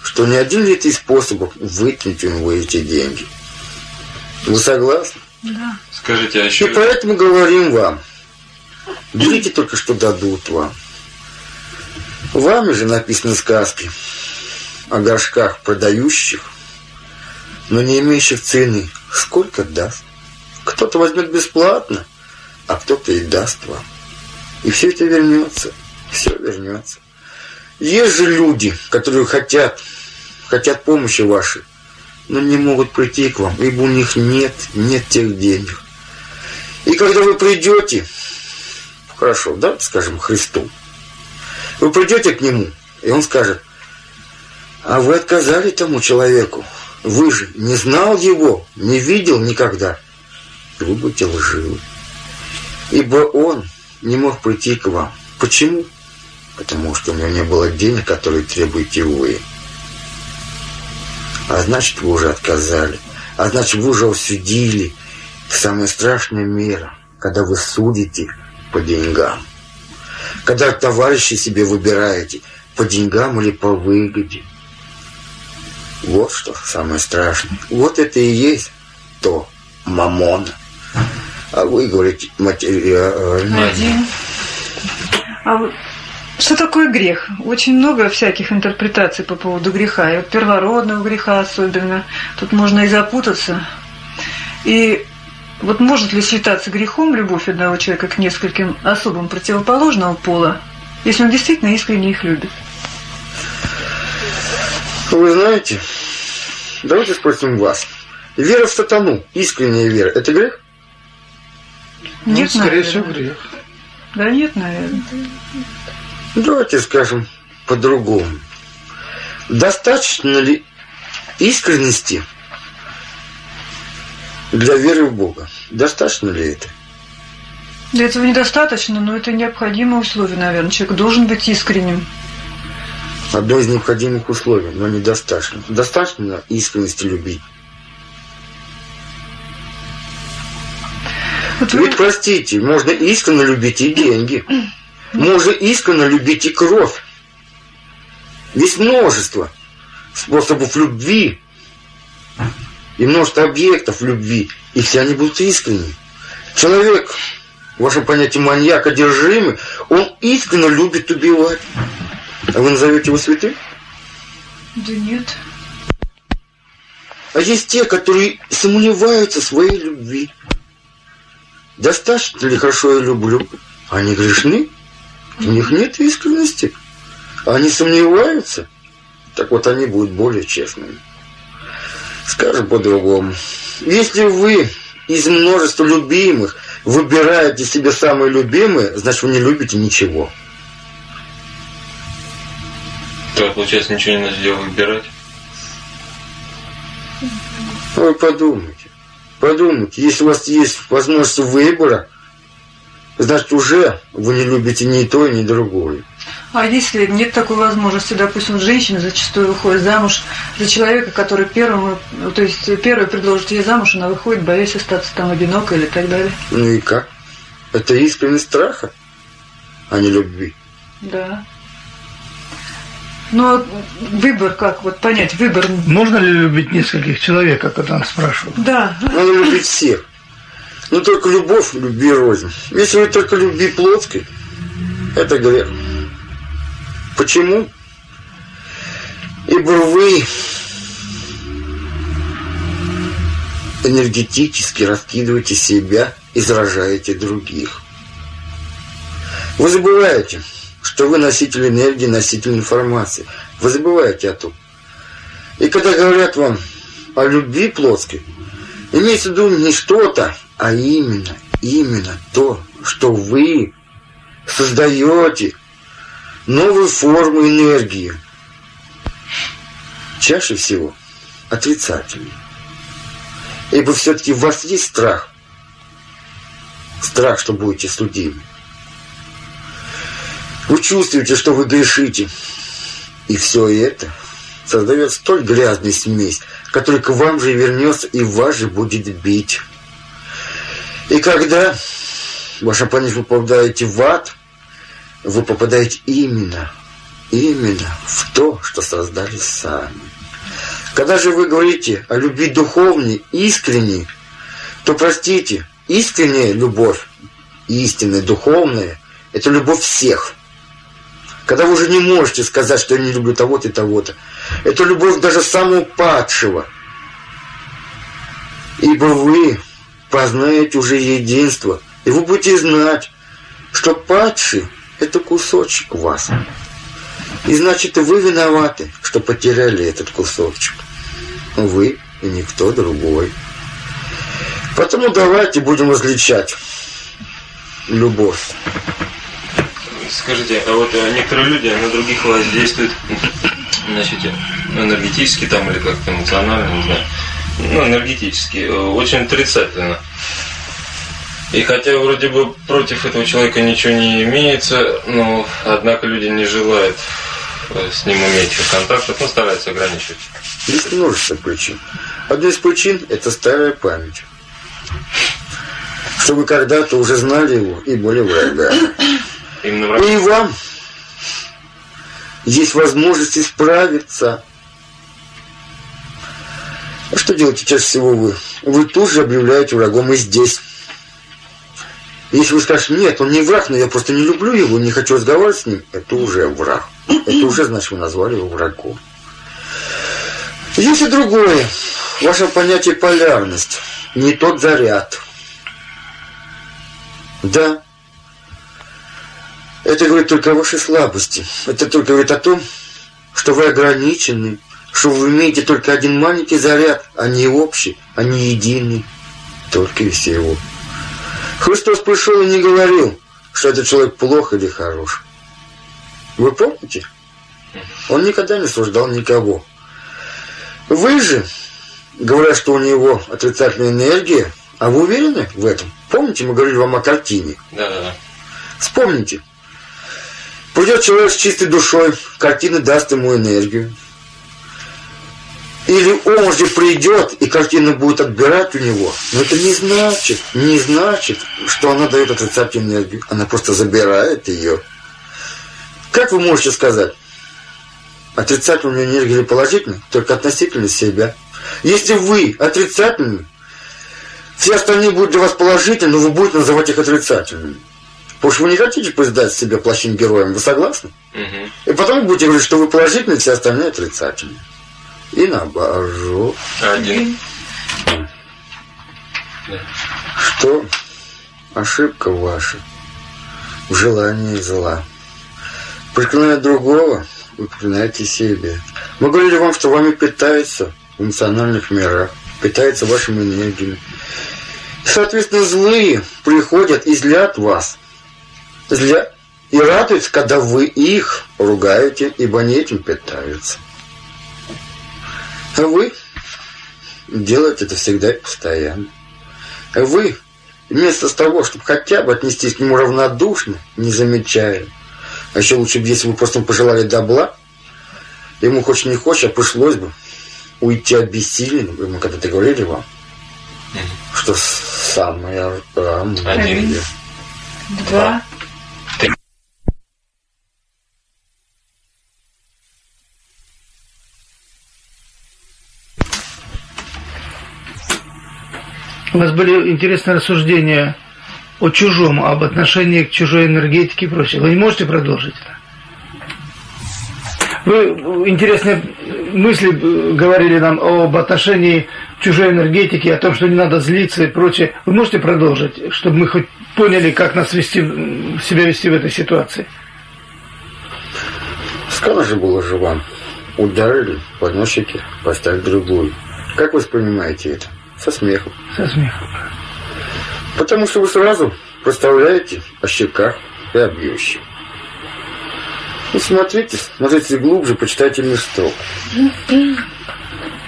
что ни один ли из способов вытянуть у него эти деньги. Вы согласны? Да. Скажите, а еще... И поэтому говорим вам, берите только, что дадут вам. Вами же написаны сказки о горшках продающих, но не имеющих цены. Сколько даст? Кто-то возьмет бесплатно, а кто-то и даст вам. И все это вернется. Все вернется. Есть же люди, которые хотят, хотят помощи вашей, но не могут прийти к вам, ибо у них нет, нет тех денег. И когда вы придете, хорошо, да, скажем, Христу, вы придете к Нему, и Он скажет, а вы отказали тому человеку, вы же не знал его, не видел никогда. И вы будете лживы. Ибо он не мог прийти к вам. Почему? Потому что у него не было денег, которые требуете вы. А значит, вы уже отказали. А значит, вы уже осудили. Самая страшная мера, когда вы судите по деньгам. Когда товарищи себе выбираете, по деньгам или по выгоде. Вот что самое страшное. Вот это и есть то мамона. А вы говорите материально. А вы- что такое грех? Очень много всяких интерпретаций по поводу греха. И вот первородного греха особенно. Тут можно и запутаться. И вот может ли считаться грехом любовь одного человека к нескольким особым противоположного пола, если он действительно искренне их любит? Вы знаете, давайте спросим вас. Вера в сатану, искренняя вера, это грех? Ну, Нет, скорее наверное. всего, грех. Да нет, наверное. Давайте скажем по-другому. Достаточно ли искренности для веры в Бога? Достаточно ли это? Для этого недостаточно, но это необходимое условие, наверное. Человек должен быть искренним. Одно из необходимых условий, но недостаточно. Достаточно искренности любить. Вот вы- Ведь, простите, можно искренне любить и деньги. Можно искренне любить и кровь. Есть множество способов любви и множество объектов любви, и все они будут искренни. Человек, в вашем понятии маньяк, одержимый, он искренне любит убивать. А вы назовете его святым? Да нет. А есть те, которые сомневаются в своей любви. Достаточно ли хорошо я люблю? Они грешны? У них нет искренности. Они сомневаются. Так вот, они будут более честными. Скажем по-другому. Если вы из множества любимых выбираете себе самые любимые, значит, вы не любите ничего. То, получается, ничего не надо выбирать. Вы подумайте. Подумайте, если у вас есть возможность выбора, значит, уже вы не любите ни то, ни другое. А если нет такой возможности, допустим, женщина зачастую выходит замуж за человека, который первым, ну, то есть первый предложит ей замуж, она выходит, боясь остаться там одинокой или так далее. Ну и как? Это искренность страха, а не любви. Да. Но выбор как? Вот понять, выбор. Можно ли любить нескольких человек, как это он спрашивал? Да. Надо любить всех. Но только любовь, люби рознь. Если вы только любви плотской, это грех. Почему? Ибо вы энергетически раскидываете себя и заражаете других. Вы забываете, что вы носитель энергии, носитель информации. Вы забываете о том. И когда говорят вам о любви плотской, имеется в виду не что-то, а именно, именно то, что вы создаете новую форму энергии. Чаще всего отрицательную. Ибо все-таки в вас есть страх. Страх, что будете судимы. Вы чувствуете, что вы грешите. И все это создает столь грязную смесь, которая к вам же вернется и вас же будет бить. И когда ваша память вы попадаете в ад, вы попадаете именно, именно в то, что создали сами. Когда же вы говорите о любви духовной, искренней, то простите, искренняя любовь, истинная, духовная, это любовь всех. Когда вы уже не можете сказать, что я не люблю того-то и того-то. Это любовь даже самого падшего. Ибо вы познаете уже единство, и вы будете знать, что падший – это кусочек вас. И значит, вы виноваты, что потеряли этот кусочек. Вы и никто другой. Поэтому давайте будем различать любовь. Скажите, а вот э, некоторые люди на других воздействуют, значит, энергетически там или как-то эмоционально, не знаю, ну, энергетически, э, очень отрицательно. И хотя вроде бы против этого человека ничего не имеется, но однако люди не желают э, с ним иметь контактов, но стараются ограничивать. Есть множество причин. Одна из причин – это старая память. Что вы когда-то уже знали его и были врагами. Именно враг. И вам есть возможность исправиться. Что делаете чаще всего вы? Вы тут же объявляете врагом и здесь. Если вы скажете, нет, он не враг, но я просто не люблю его, не хочу разговаривать с ним, это уже враг. Это уже, значит, вы назвали его врагом. Есть и другое. Ваше понятие полярность. Не тот заряд. Да. Это говорит только о вашей слабости. Это только говорит о том, что вы ограничены, что вы имеете только один маленький заряд, а не общий, а не единый. Только и всего. Христос пришел и не говорил, что этот человек плох или хорош. Вы помните? Он никогда не осуждал никого. Вы же, говоря, что у него отрицательная энергия, а вы уверены в этом? Помните, мы говорили вам о картине? Да, да, да. Вспомните. Придет человек с чистой душой, картина даст ему энергию. Или он же придет, и картина будет отбирать у него. Но это не значит, не значит, что она дает отрицательную энергию. Она просто забирает ее. Как вы можете сказать? Отрицательная энергия или положительная? Только относительно себя. Если вы отрицательный, все остальные будут для вас положительны, но вы будете называть их отрицательными. Потому что вы не хотите признать себя плохим героем, вы согласны? Угу. И потом вы будете говорить, что вы положительные, все остальные отрицательные. И наоборот. Один. Что ошибка ваша в желании зла. Проклиная другого, вы проклинаете себе. Мы говорили вам, что вами питается в эмоциональных мирах, питается вашими энергиями. Соответственно, злые приходят и злят вас. Злят и радуются, когда вы их ругаете, ибо они этим питаются. А вы делаете это всегда и постоянно. А вы, вместо того, чтобы хотя бы отнестись к нему равнодушно, не замечая, а еще лучше, если вы просто пожелали добла, ему хочешь не хочешь, а пришлось бы уйти обессиленным. Мы когда-то говорили вам, что самое рамное. Один. Два. У вас были интересные рассуждения о чужом, об отношении к чужой энергетике и прочее. Вы не можете продолжить это? Вы интересные мысли говорили нам об отношении чужой энергетики, о том, что не надо злиться и прочее. Вы можете продолжить, чтобы мы хоть поняли, как нас вести, себя вести в этой ситуации? Сказано же было же вам. Ударили по носике, поставь другую. Как вы воспринимаете это? Со смехом. Со смехом. Потому что вы сразу представляете о щеках и о бьющих. И смотрите, смотрите глубже, почитайте листок.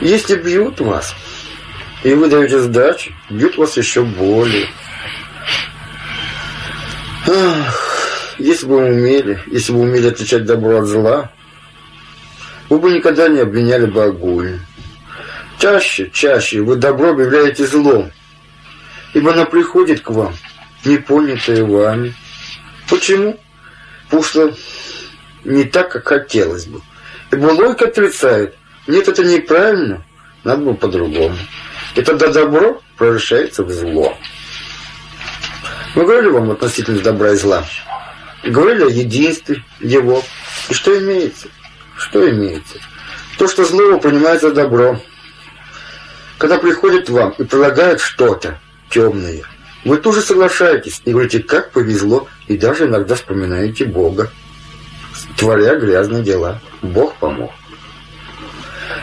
Если бьют вас, и вы даете сдачу, бьют вас еще более. Ах, если бы вы умели, если бы умели отличать добро от зла, вы бы никогда не обвиняли бы огонь. Чаще, чаще вы добро объявляете злом, ибо оно приходит к вам, не понятое вами. Почему? Потому что не так, как хотелось бы. Ибо логика отрицает. Нет, это неправильно, надо бы по-другому. И тогда добро превращается в зло. Мы говорили вам относительно добра и зла. Говорили о единстве его. И что имеется? Что имеется? То, что зло принимается добро. Когда приходит вам и предлагает что-то темное, вы тоже соглашаетесь и говорите, как повезло, и даже иногда вспоминаете Бога, творя грязные дела. Бог помог.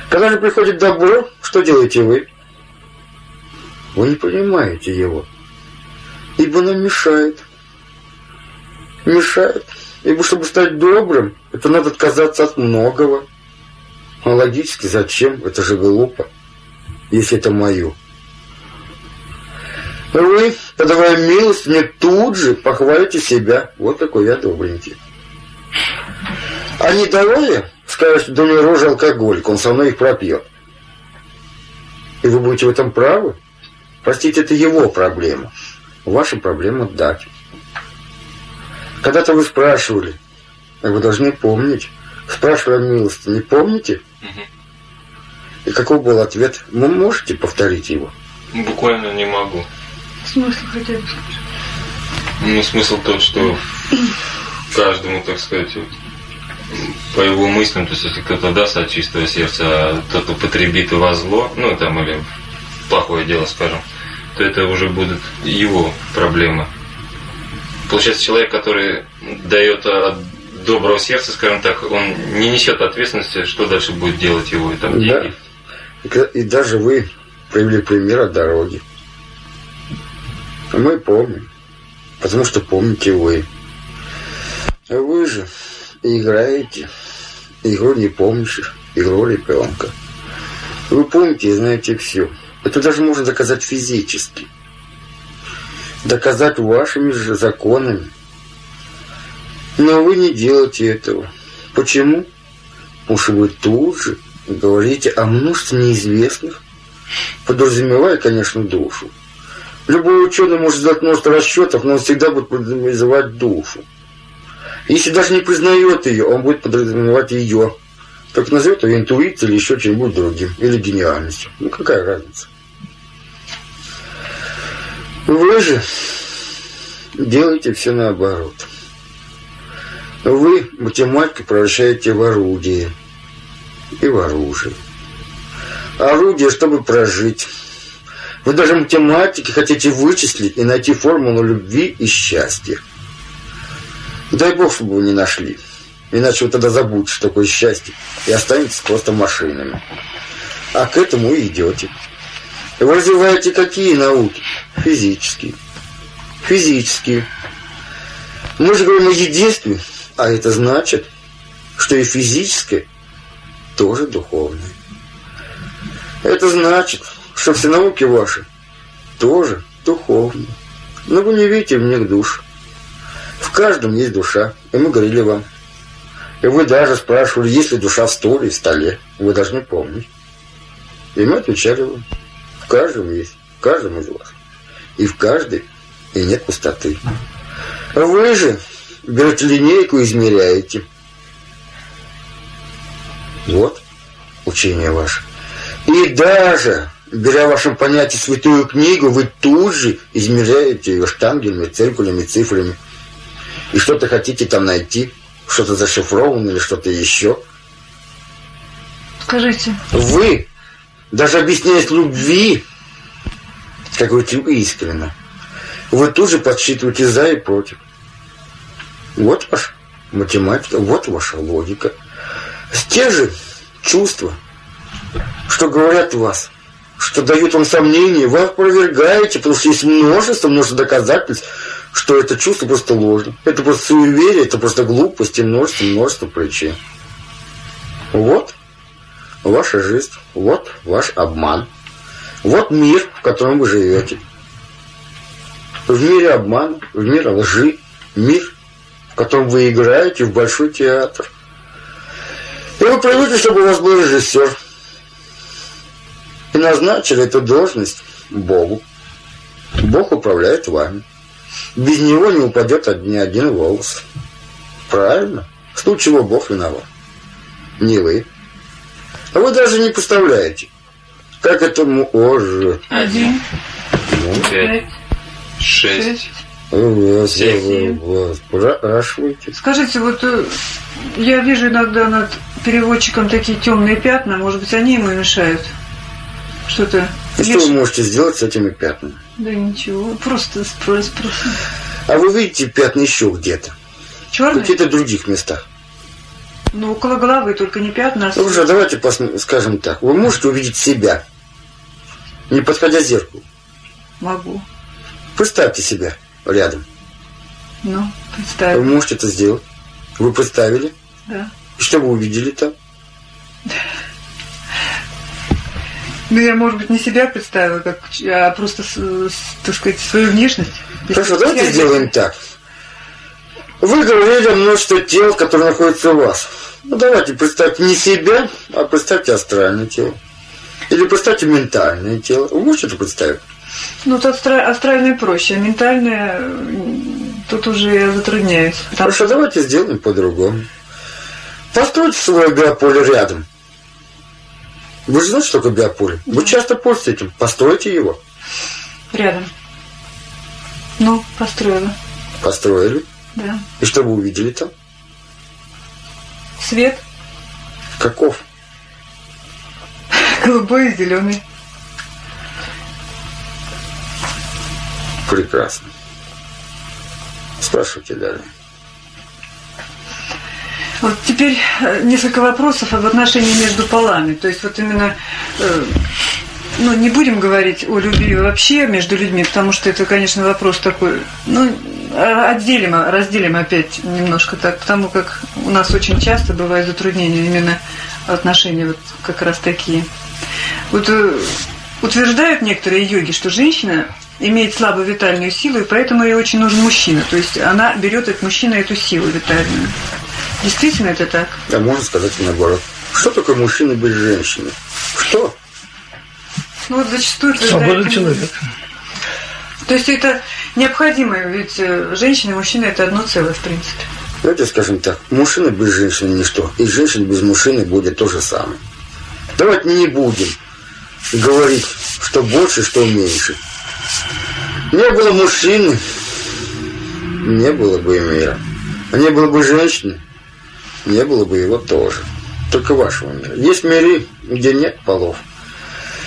Когда же приходит добро, что делаете вы? Вы не понимаете его, ибо нам мешает. Мешает. Ибо чтобы стать добрым, это надо отказаться от многого. А логически зачем? Это же глупо, если это мое. Вы, подавая милость, мне тут же похвалите себя. Вот такой я добренький. А не давая, скажут, что мне рожа алкоголик, он со мной их пропьет. И вы будете в этом правы? Простите, это его проблема. Ваша проблема дать. Когда-то вы спрашивали, а вы должны помнить, спрашивали о милости, не помните? И какой был ответ? Вы можете повторить его? Буквально не могу. Смысл хотя бы. Ну, смысл тот, что каждому, так сказать, вот, по его мыслям, то есть если кто-то даст от чистого сердца, а кто-то употребит во зло, ну там или плохое дело, скажем, то это уже будет его проблема. Получается, человек, который дает от доброго сердца, скажем так, он не несет ответственности, что дальше будет делать его и там деньги. Да. И, даже вы привели пример от дороги. Мы помним, потому что помните вы. Вы же играете игру не помнишь, игру ребенка. Вы помните и знаете все. Это даже можно доказать физически. Доказать вашими же законами. Но вы не делаете этого. Почему? Потому что вы тут же говорите о множестве неизвестных, подразумевая, конечно, душу. Любой ученый может сделать множество расчетов, но он всегда будет подразумевать душу. Если даже не признает ее, он будет подразумевать ее. Только назовет ее интуицией или еще чем-нибудь другим. Или гениальностью. Ну какая разница? Вы же делаете все наоборот. Вы математику превращаете в орудие и в оружие. Орудие, чтобы прожить. Вы даже математики хотите вычислить и найти формулу любви и счастья. Дай бог, чтобы вы не нашли. Иначе вы тогда забудете, что такое счастье, и останетесь просто машинами. А к этому и идете. Вы развиваете какие науки? Физические. Физические. Мы же говорим о единстве, а это значит, что и физическое тоже духовное. Это значит, что все науки ваши тоже духовные. Но вы не видите в них душ. В каждом есть душа, и мы говорили вам. И вы даже спрашивали, есть ли душа в столе и столе. Вы должны помнить. И мы отвечали вам. В каждом есть, в каждом из вас. И в каждой и нет пустоты. Вы же берете линейку измеряете. Вот учение ваше. И даже, беря в вашем понятии святую книгу, вы тут же измеряете ее штангелями, циркулями, цифрами. И что-то хотите там найти, что-то зашифровано или что-то еще. Скажите. Вы, даже объясняясь любви, как вы искренно, вы тут же подсчитываете за и против. Вот ваша математика, вот ваша логика. Те же чувства, что говорят вас, что дают вам сомнения, вы опровергаете, потому что есть множество, множество доказательств, что это чувство просто ложно. Это просто суеверие, это просто глупость и множество, множество причин. Вот ваша жизнь, вот ваш обман. Вот мир, в котором вы живете. В мире обмана, в мире лжи, мир, в котором вы играете в большой театр. И вы привыкли, чтобы у вас был режиссер. И назначили эту должность Богу. Бог управляет вами. Без него не упадет ни один волос. Правильно? В случае чего Бог виноват. Не вы. А вы даже не представляете, как этому оже. Один, Ну, пять, Шесть. Спрашивайте. Скажите, вот э, я вижу иногда над переводчиком такие темные пятна, может быть, они ему мешают? Что-то... И что вы можете сделать с этими пятнами? Да ничего, просто спрос, просто. А вы видите пятна еще где-то? В Черный? каких-то других местах? Ну, около головы, только не пятна, а Ну, уже давайте посм- скажем так. Вы можете увидеть себя, не подходя к зеркалу. могу. Представьте себя рядом. Ну, Вы представь. можете это сделать. Вы представили. Да. И что вы увидели там? Ну, я, может быть, не себя представила, как, а просто, так сказать, свою внешность. Хорошо, давайте Я- сделаем так. Вы говорили о множестве тел, которые находятся у вас. Ну, давайте представьте не себя, а представьте астральное тело. Или представьте ментальное тело. Вы можете это представить? Ну, тут астра- астральное проще, а ментальное, тут уже я затрудняюсь. Потому Хорошо, давайте сделаем по-другому. Постройте свое биополе рядом. Вы же знаете, что такое биополе? Вы часто пользуетесь этим. Постройте его. Рядом. Ну, построила, Построили. да. И что вы увидели там? Свет Каков? голубой и зеленый. Прекрасно. Спрашивайте далее. Вот теперь э, несколько вопросов об отношении между полами. То есть вот именно, э, ну, не будем говорить о любви вообще между людьми, потому что это, конечно, вопрос такой, ну, а- отделим, разделим опять немножко так, потому как у нас очень часто бывают затруднения именно отношения вот как раз такие. Вот э, утверждают некоторые йоги, что женщина имеет слабую витальную силу, и поэтому ей очень нужен мужчина. То есть она берет от мужчины эту силу витальную. Действительно это так? А можно сказать и наоборот. Что такое мужчина без женщины? Что? Ну вот зачастую Свобода утверждают- человека. То есть это необходимо, ведь э, женщина и мужчина это одно целое, в принципе. Давайте скажем так. Мужчина без женщины ничто. И женщина без мужчины будет то же самое. Давайте не будем говорить, что больше, что меньше. Не было мужчины, не было бы и мира. А не было бы женщины, не было бы его тоже. Только вашего мира. Есть миры, где нет полов.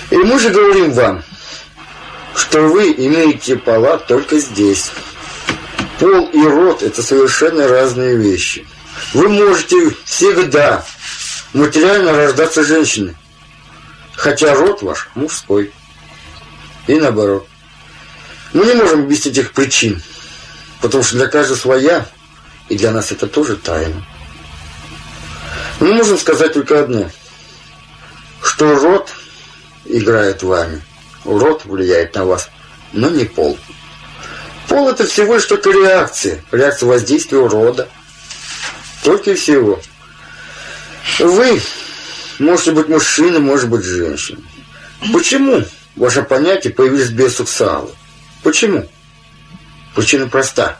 И мы же говорим вам, что вы имеете пола только здесь. Пол и род – это совершенно разные вещи. Вы можете всегда материально рождаться женщиной, хотя род ваш мужской. И наоборот. Мы не можем объяснить этих причин, потому что для каждого своя, и для нас это тоже тайна. Мы можем сказать только одно, что род играет вами, род влияет на вас, но не пол. Пол это всего лишь только реакция, реакция воздействия рода. Только и всего. Вы можете быть мужчиной, может быть женщиной. Почему ваше понятие появились биосексуалы? Почему? Причина проста.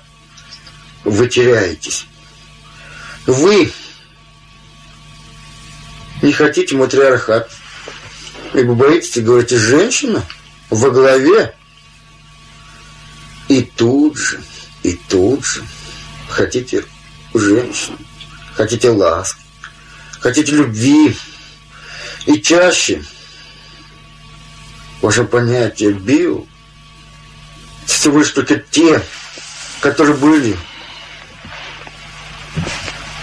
Вы теряетесь. Вы не хотите матриархат. Ибо боитесь и говорите, женщина во главе. И тут же, и тут же хотите женщину, хотите ласки, хотите любви. И чаще ваше понятие био всего лишь только те, которые были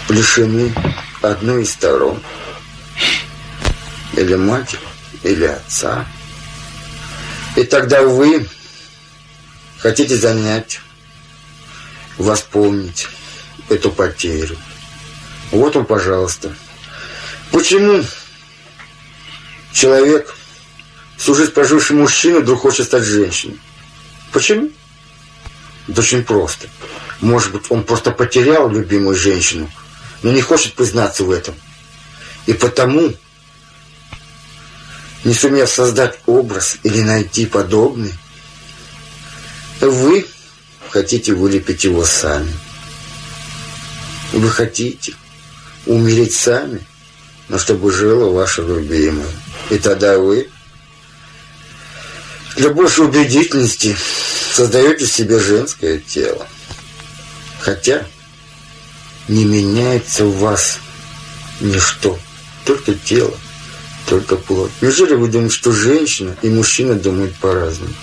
лишены одной из сторон. Или матери, или отца. И тогда вы хотите занять, восполнить эту потерю. Вот он, пожалуйста. Почему человек, всю жизнь проживший мужчина, вдруг хочет стать женщиной? Почему? Это очень просто. Может быть, он просто потерял любимую женщину, но не хочет признаться в этом. И потому, не сумев создать образ или найти подобный, вы хотите вылепить его сами. Вы хотите умереть сами, но чтобы жила ваша любимая. И тогда вы для большей убедительности создаете себе женское тело. Хотя не меняется у вас ничто, только тело, только плоть. Неужели вы думаете, что женщина и мужчина думают по-разному?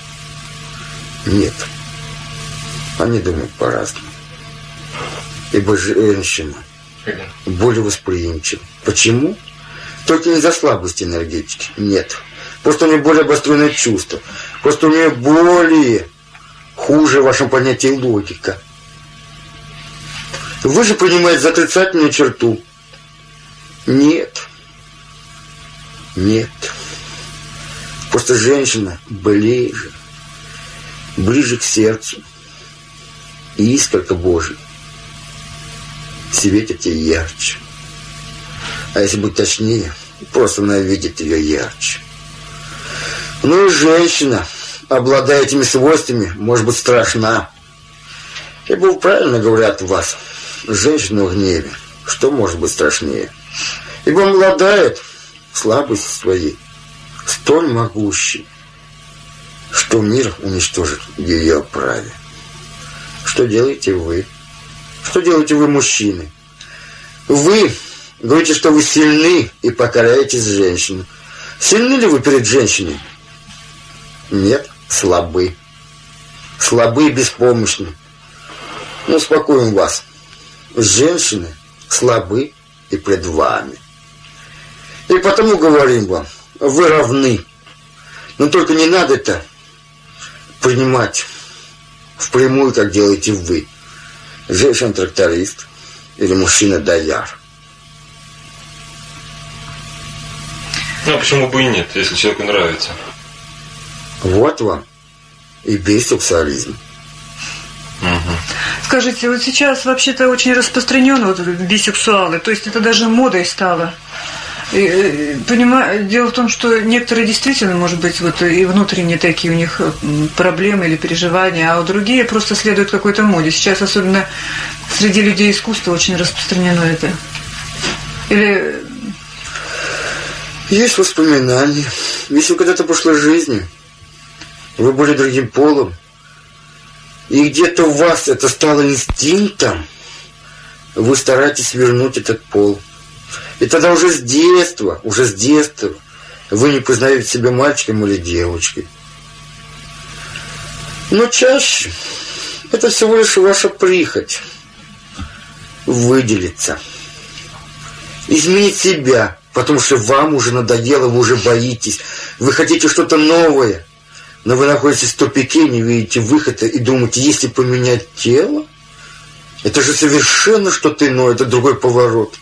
Нет. Они думают по-разному. Ибо женщина более восприимчива. Почему? Только не за слабость энергетики. Нет. Просто у нее более обостренное чувство. Просто у нее более хуже в вашем понятии логика. Вы же понимаете за отрицательную черту. Нет. Нет. Просто женщина ближе. Ближе к сердцу. И искорка Божия светит ей ярче. А если быть точнее, просто она видит ее ярче. Ну и женщина, обладая этими свойствами, может быть страшна. Ибо правильно говорят вас, женщина в гневе, что может быть страшнее? Ибо обладает слабостью своей, столь могущей, что мир уничтожит ее праве. Что делаете вы? Что делаете вы, мужчины? Вы говорите, что вы сильны и покоряетесь женщину. Сильны ли вы перед женщиной? Нет, слабы. Слабы и беспомощны. Ну, успокоим вас. Женщины слабы и пред вами. И потому говорим вам, вы равны. Но только не надо это принимать впрямую, как делаете вы. Женщина-тракторист или мужчина-дояр. Ну, а почему бы и нет, если человеку нравится? Вот вам и бисексуализм. Угу. Скажите, вот сейчас вообще-то очень распространены вот бисексуалы, то есть это даже модой стало. И, э, понимаю, дело в том, что некоторые действительно, может быть, вот и внутренние такие у них проблемы или переживания, а у другие просто следуют какой-то моде. Сейчас особенно среди людей искусства очень распространено это. Или... Есть воспоминания. Если когда-то прошлой жизни вы были другим полом, и где-то у вас это стало инстинктом, вы стараетесь вернуть этот пол. И тогда уже с детства, уже с детства вы не познаете себя мальчиком или девочкой. Но чаще это всего лишь ваша прихоть выделиться, изменить себя, потому что вам уже надоело, вы уже боитесь, вы хотите что-то новое – но вы находитесь в тупике, не видите выхода и думаете, если поменять тело, это же совершенно что-то иное, это другой поворот.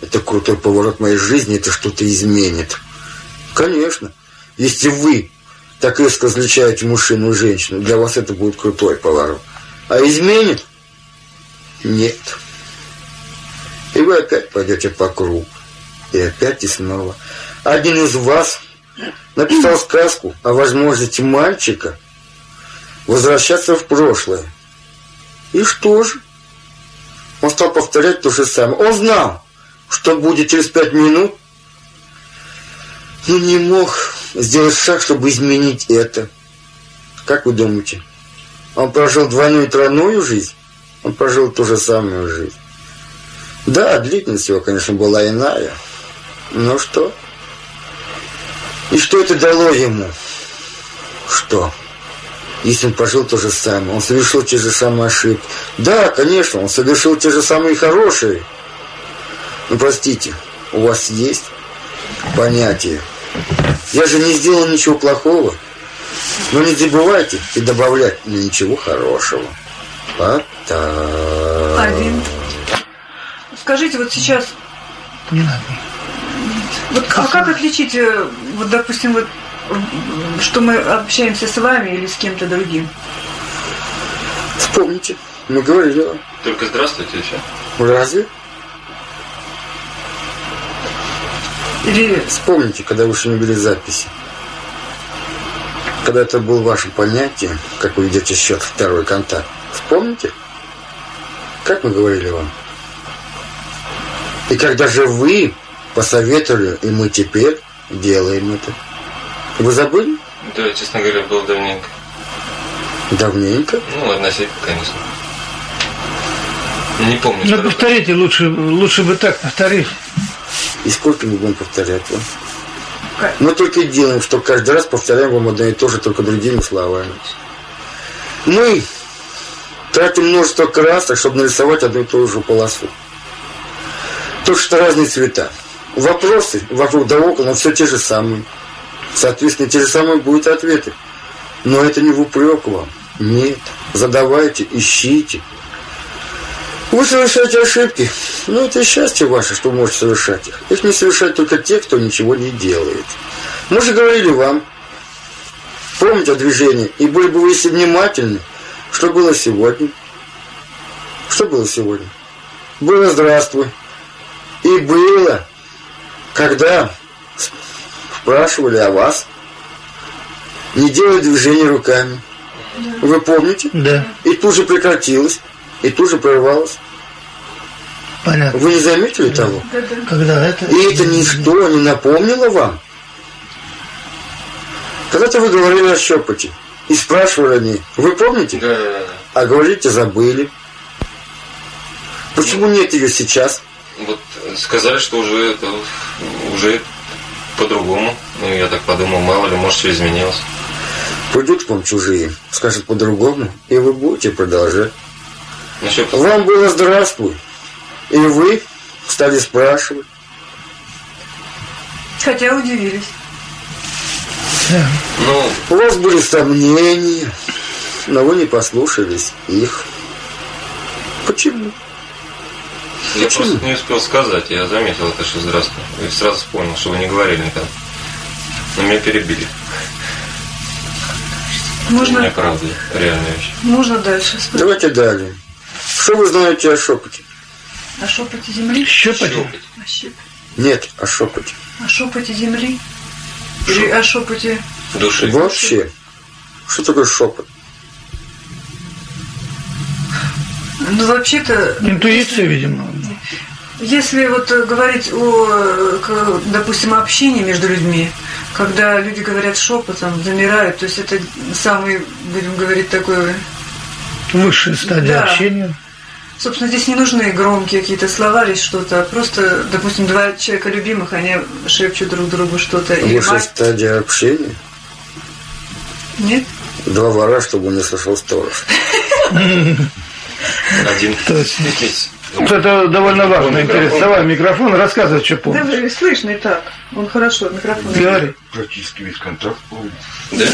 Это крутой поворот моей жизни, это что-то изменит. Конечно. Если вы так резко различаете мужчину и женщину, для вас это будет крутой поворот. А изменит? Нет. И вы опять пойдете по кругу. И опять и снова. Один из вас написал сказку о возможности мальчика возвращаться в прошлое. И что же? Он стал повторять то же самое. Он знал, что будет через пять минут, но не мог сделать шаг, чтобы изменить это. Как вы думаете? Он прожил двойную и тройную жизнь? Он прожил ту же самую жизнь. Да, длительность его, конечно, была иная. Но что? И что это дало ему? Что? Если он прожил то же самое, он совершил те же самые ошибки. Да, конечно, он совершил те же самые хорошие. Но простите, у вас есть понятие. Я же не сделал ничего плохого. Но не забывайте и добавлять мне ничего хорошего. Пока. Один. Скажите, вот сейчас... Не надо. Вот, а как отличить, э, вот, допустим, вот, что мы общаемся с вами или с кем-то другим? Вспомните, мы говорили вам. Только здравствуйте еще. Разве? Или Вспомните, когда вы еще не вели записи. Когда это был ваше понятие, как вы ведете счет второй контакт. Вспомните? Как мы говорили вам? И когда же вы посоветовали, и мы теперь делаем это. Вы забыли? Да, честно говоря, было давненько. Давненько. Ну, относительно, конечно. Не помню, Ну, повторите, лучше, лучше бы так повторить. И сколько мы будем повторять вам? Как? Мы только и делаем, что каждый раз повторяем вам одно и то же, только другими словами. Мы тратим множество красок, чтобы нарисовать одну и ту же полосу. Только что разные цвета. Вопросы вокруг да около, все те же самые. Соответственно, те же самые будут ответы. Но это не в упрек вам. Нет. Задавайте, ищите. Вы совершаете ошибки. Но это счастье ваше, что можете совершать их. Их не совершают только те, кто ничего не делает. Мы же говорили вам. Помните о движении. И были бы вы если внимательны, что было сегодня. Что было сегодня? Было здравствуй. И было, когда спрашивали о вас, не делая движения руками. Вы помните? Да, И тут же прекратилось, и тут же прервалось. понятно. Вы не заметили того? Да-да. Когда это... И это ничто не напомнило вам? Когда-то вы говорили о щепоте и спрашивали о ней. Вы помните? Да, да, да. А говорите, забыли. Почему нет ее сейчас? Вот сказали, что уже это уже по-другому. Ну, я так подумал, мало ли, может, все изменилось. Придут к вам чужие, скажут по-другому, и вы будете продолжать. Насчет Вам было здравствуй. И вы стали спрашивать. Хотя удивились. Да. Ну, У вас были сомнения, но вы не послушались их. Почему? Я Почему? просто не успел сказать, я заметил это, что здравствуй. И сразу вспомнил, что вы не говорили никогда. Но меня перебили. Можно, Меня правда, реальная вещь. можно дальше спросить. Давайте далее. Что вы знаете о шепоте? О шепоте земли? Щелкать. О, щеп- Нет, о шепоте. о шепоте земли? Или о шепоте... Души. Вообще. Что такое шепот? Ну, вообще-то... Интуиция, видимо. Если вот э, говорить о, э, допустим, общении между людьми, когда люди говорят шепотом, замирают, то есть это самый, будем говорить, такой... Высшая стадия Да. общения. Собственно, здесь не нужны громкие какие-то слова или что-то, а просто, допустим, два человека любимых, они шепчут друг другу что-то. Высшая мать... стадия общения. Нет? Два вора, чтобы не слышал сторож. [LAUGHS] Один. Точно. Вот это довольно важно, интересно. Давай микрофон, рассказывай, что Да, помнишь. вы- слышно и так. Он хорошо, микрофон. Говори. Практически весь контакт помню. Да?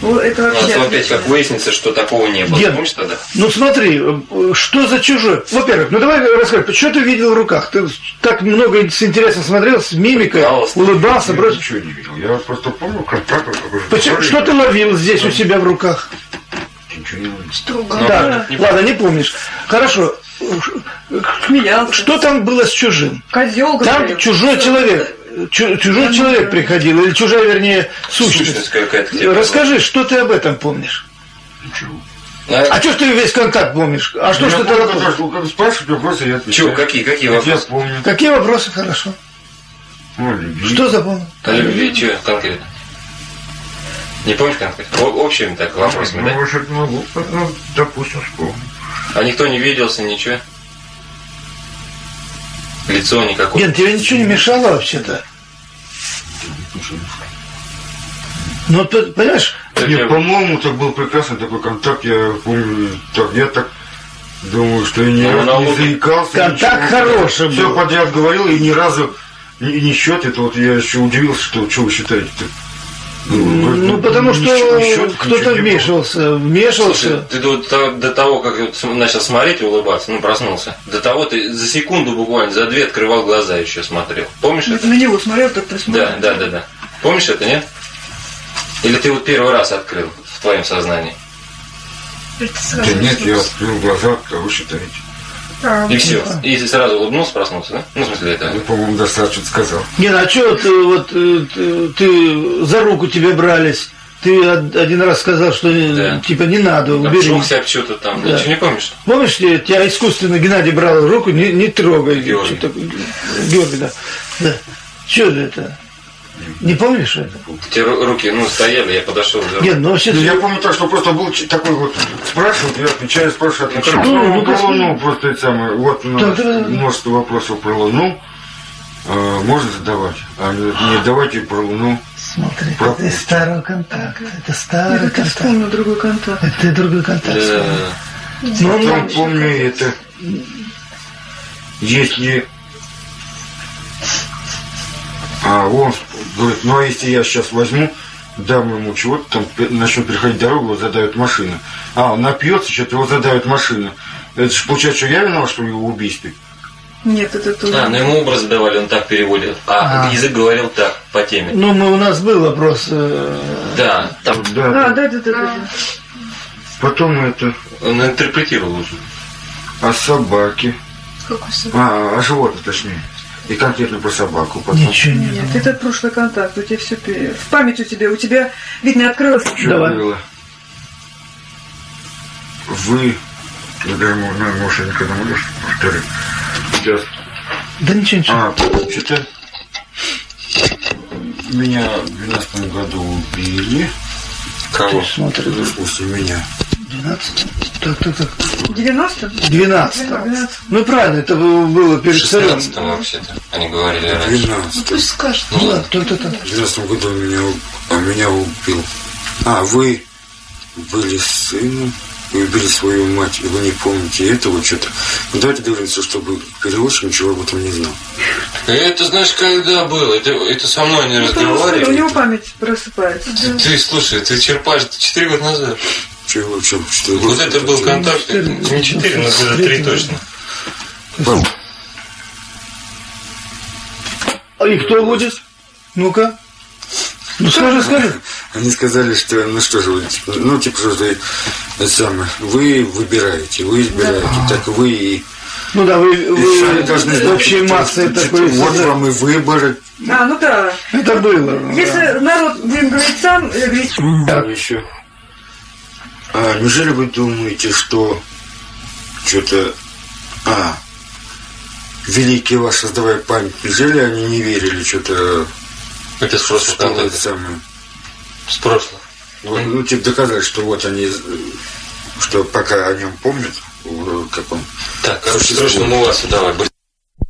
Вот Это Ну, а вообще то опять отлично. как выяснится, что такого не было. Дед. Помнишь тогда? Ну смотри, э, что за чужой? Во-первых, ну давай расскажи, что ты видел в руках? Ты так много с интересом смотрел, с мимикой, Пожалуйста. улыбался, Я бросил. ничего не видел. Я просто помню же Почему- Что ты ловил здесь у себя в руках? Ничего не видел. Струга. Ну, Да, не ладно, не помнишь. Хорошо. Смеялся. Что там было с чужим? Козел Там говорил. чужой человек. чу- чужой человек приходил, или чужая, вернее, Сущность сущность. какая-то. Расскажи, что ты об этом помнишь? Ничего. А А, что ж ты весь контакт помнишь? А что ж ты тогда помнишь? спрашивают вопросы, я отвечаю. Чего, какие, какие Вот Я вопросы? помню. Какие вопросы? Хорошо. О любви. Что запомнил? О любви, что конкретно? Не помнишь конкретно? Общими так вопросами, Ну, да? может, могу, ну, допустим, вспомню. А никто не виделся, ничего? Лицо никакое. Ген, тебе ничего не мешало вообще-то? Ничего. Ну, ты, понимаешь, Так Нет, я- по-моему, так был прекрасный такой контакт. Я помню, так, я так думаю, что я ни Ну, разу не заикался. Контакт хороший Все был. подряд говорил, и ни разу не, не счет. Это вот я еще удивился, что, что вы считаете-то. Ну, потому что кто-то вмешивался, Слушай, вмешивался. ты до, до- того, как начал смотреть и улыбаться, ну, проснулся, до того ты за секунду буквально, за две открывал глаза еще смотрел. Помнишь это? На него смотрел, так присмотрел. Да, да, да, да. Помнишь это, нет? Или ты вот первый раз открыл в твоем сознании? Да нет, я открыл глаза, кого И все. И сразу улыбнулся, проснулся, да? Ну, в смысле, это... Я, по-моему, достаточно сказал. Не, а что ты, вот, э, ты, ты за руку тебе брались? Ты од- один раз сказал, что э, Да. типа не надо, убери. Обжегся об что-то там. Да. Ничего не помнишь? Помнишь, тебя, тебя искусственно Геннадий брал руку, не, не трогай. Георгий. Георгий, да. да. Что это? Не помнишь это? Те ру- руки, ну, стояли, я подошел руку. Нет, ну вообще... Ну, я помню так, что просто был такой вот спрашивают, я отвечаю, спрашиваю, отвечаю. Ну, Ну, ну, про ну, Луну просто это самое. Вот да. множество вопросов про Луну. А, можно задавать? А нет, нет, давайте про Луну. Смотри, Про- это из старого контакта. Это старый Это ты контакт. вспомнил другой контакт. Это другой контакт. Да. Ну, Потом помню это. Если... А он говорит, ну а если я сейчас возьму, дам ему чего-то, там начнет переходить дорогу, его задают машина. А, он напьется, что-то его задают машина. Это же получается, что я виноват, что его убийстве? Нет, это тоже. А, ну ему образ давали, он так переводит. А, А. язык говорил так, по теме. Ну, мы, у нас был вопрос. э, Да, там Да, А, да. да, да, да, да. Потом это он интерпретировал уже. о собаке. Какой сон? А, о животных, точнее. И конкретно про собаку. Потом. Ничего не Нет, было. это прошлый контакт. У тебя все в память у тебя, у тебя, видно, открылось. Что Давай. было? Вы, я даже, ну, может, я никогда не буду повторить. Сейчас. Да ничего, ничего. А, что-то меня в 12 году убили. Кого? Смотри, После меня. 12. Так, так, так. 90 12. 12 Ну, правильно, это было перед царем. 16 вообще-то. Они говорили раньше. 12 Пусть скажет. Ну, ладно, так, так. В 12 году меня, а меня убил. А, вы были сыном, вы убили свою мать, и вы не помните этого что-то. Ну, давайте договоримся, чтобы переводчик ничего об этом не знал. Это знаешь, когда было? Это, это со мной не Ну, что у разговаривали. него память просыпается. Ты, ты, слушай, ты черпаешь 4 года назад. Чего, что, что? Вот это был контакт, это не 4, но года 3 точно. Пап, А и кто будет? Ну-ка. Ну, скажи, скажи. Они сказали, что, ну что же вы, типа, ну, типа, что вы, это самое, вы выбираете, вы избираете, так вы и... Ну да, вы, вы должны знать, общей массой что- такой Вот создали. вам и выборы. А, ну да. Это было. Если да. народ, будем говорить сам, э, говорить, Там еще. А, неужели вы думаете, что что-то... А, великий ваш, создавая память, неужели они не верили что-то, Это с прошлого что это самое... С прошлого. Вот, ну, типа доказать, что вот они, что пока о нем помнят, как он Так, короче, срочно мываться давай, быстро.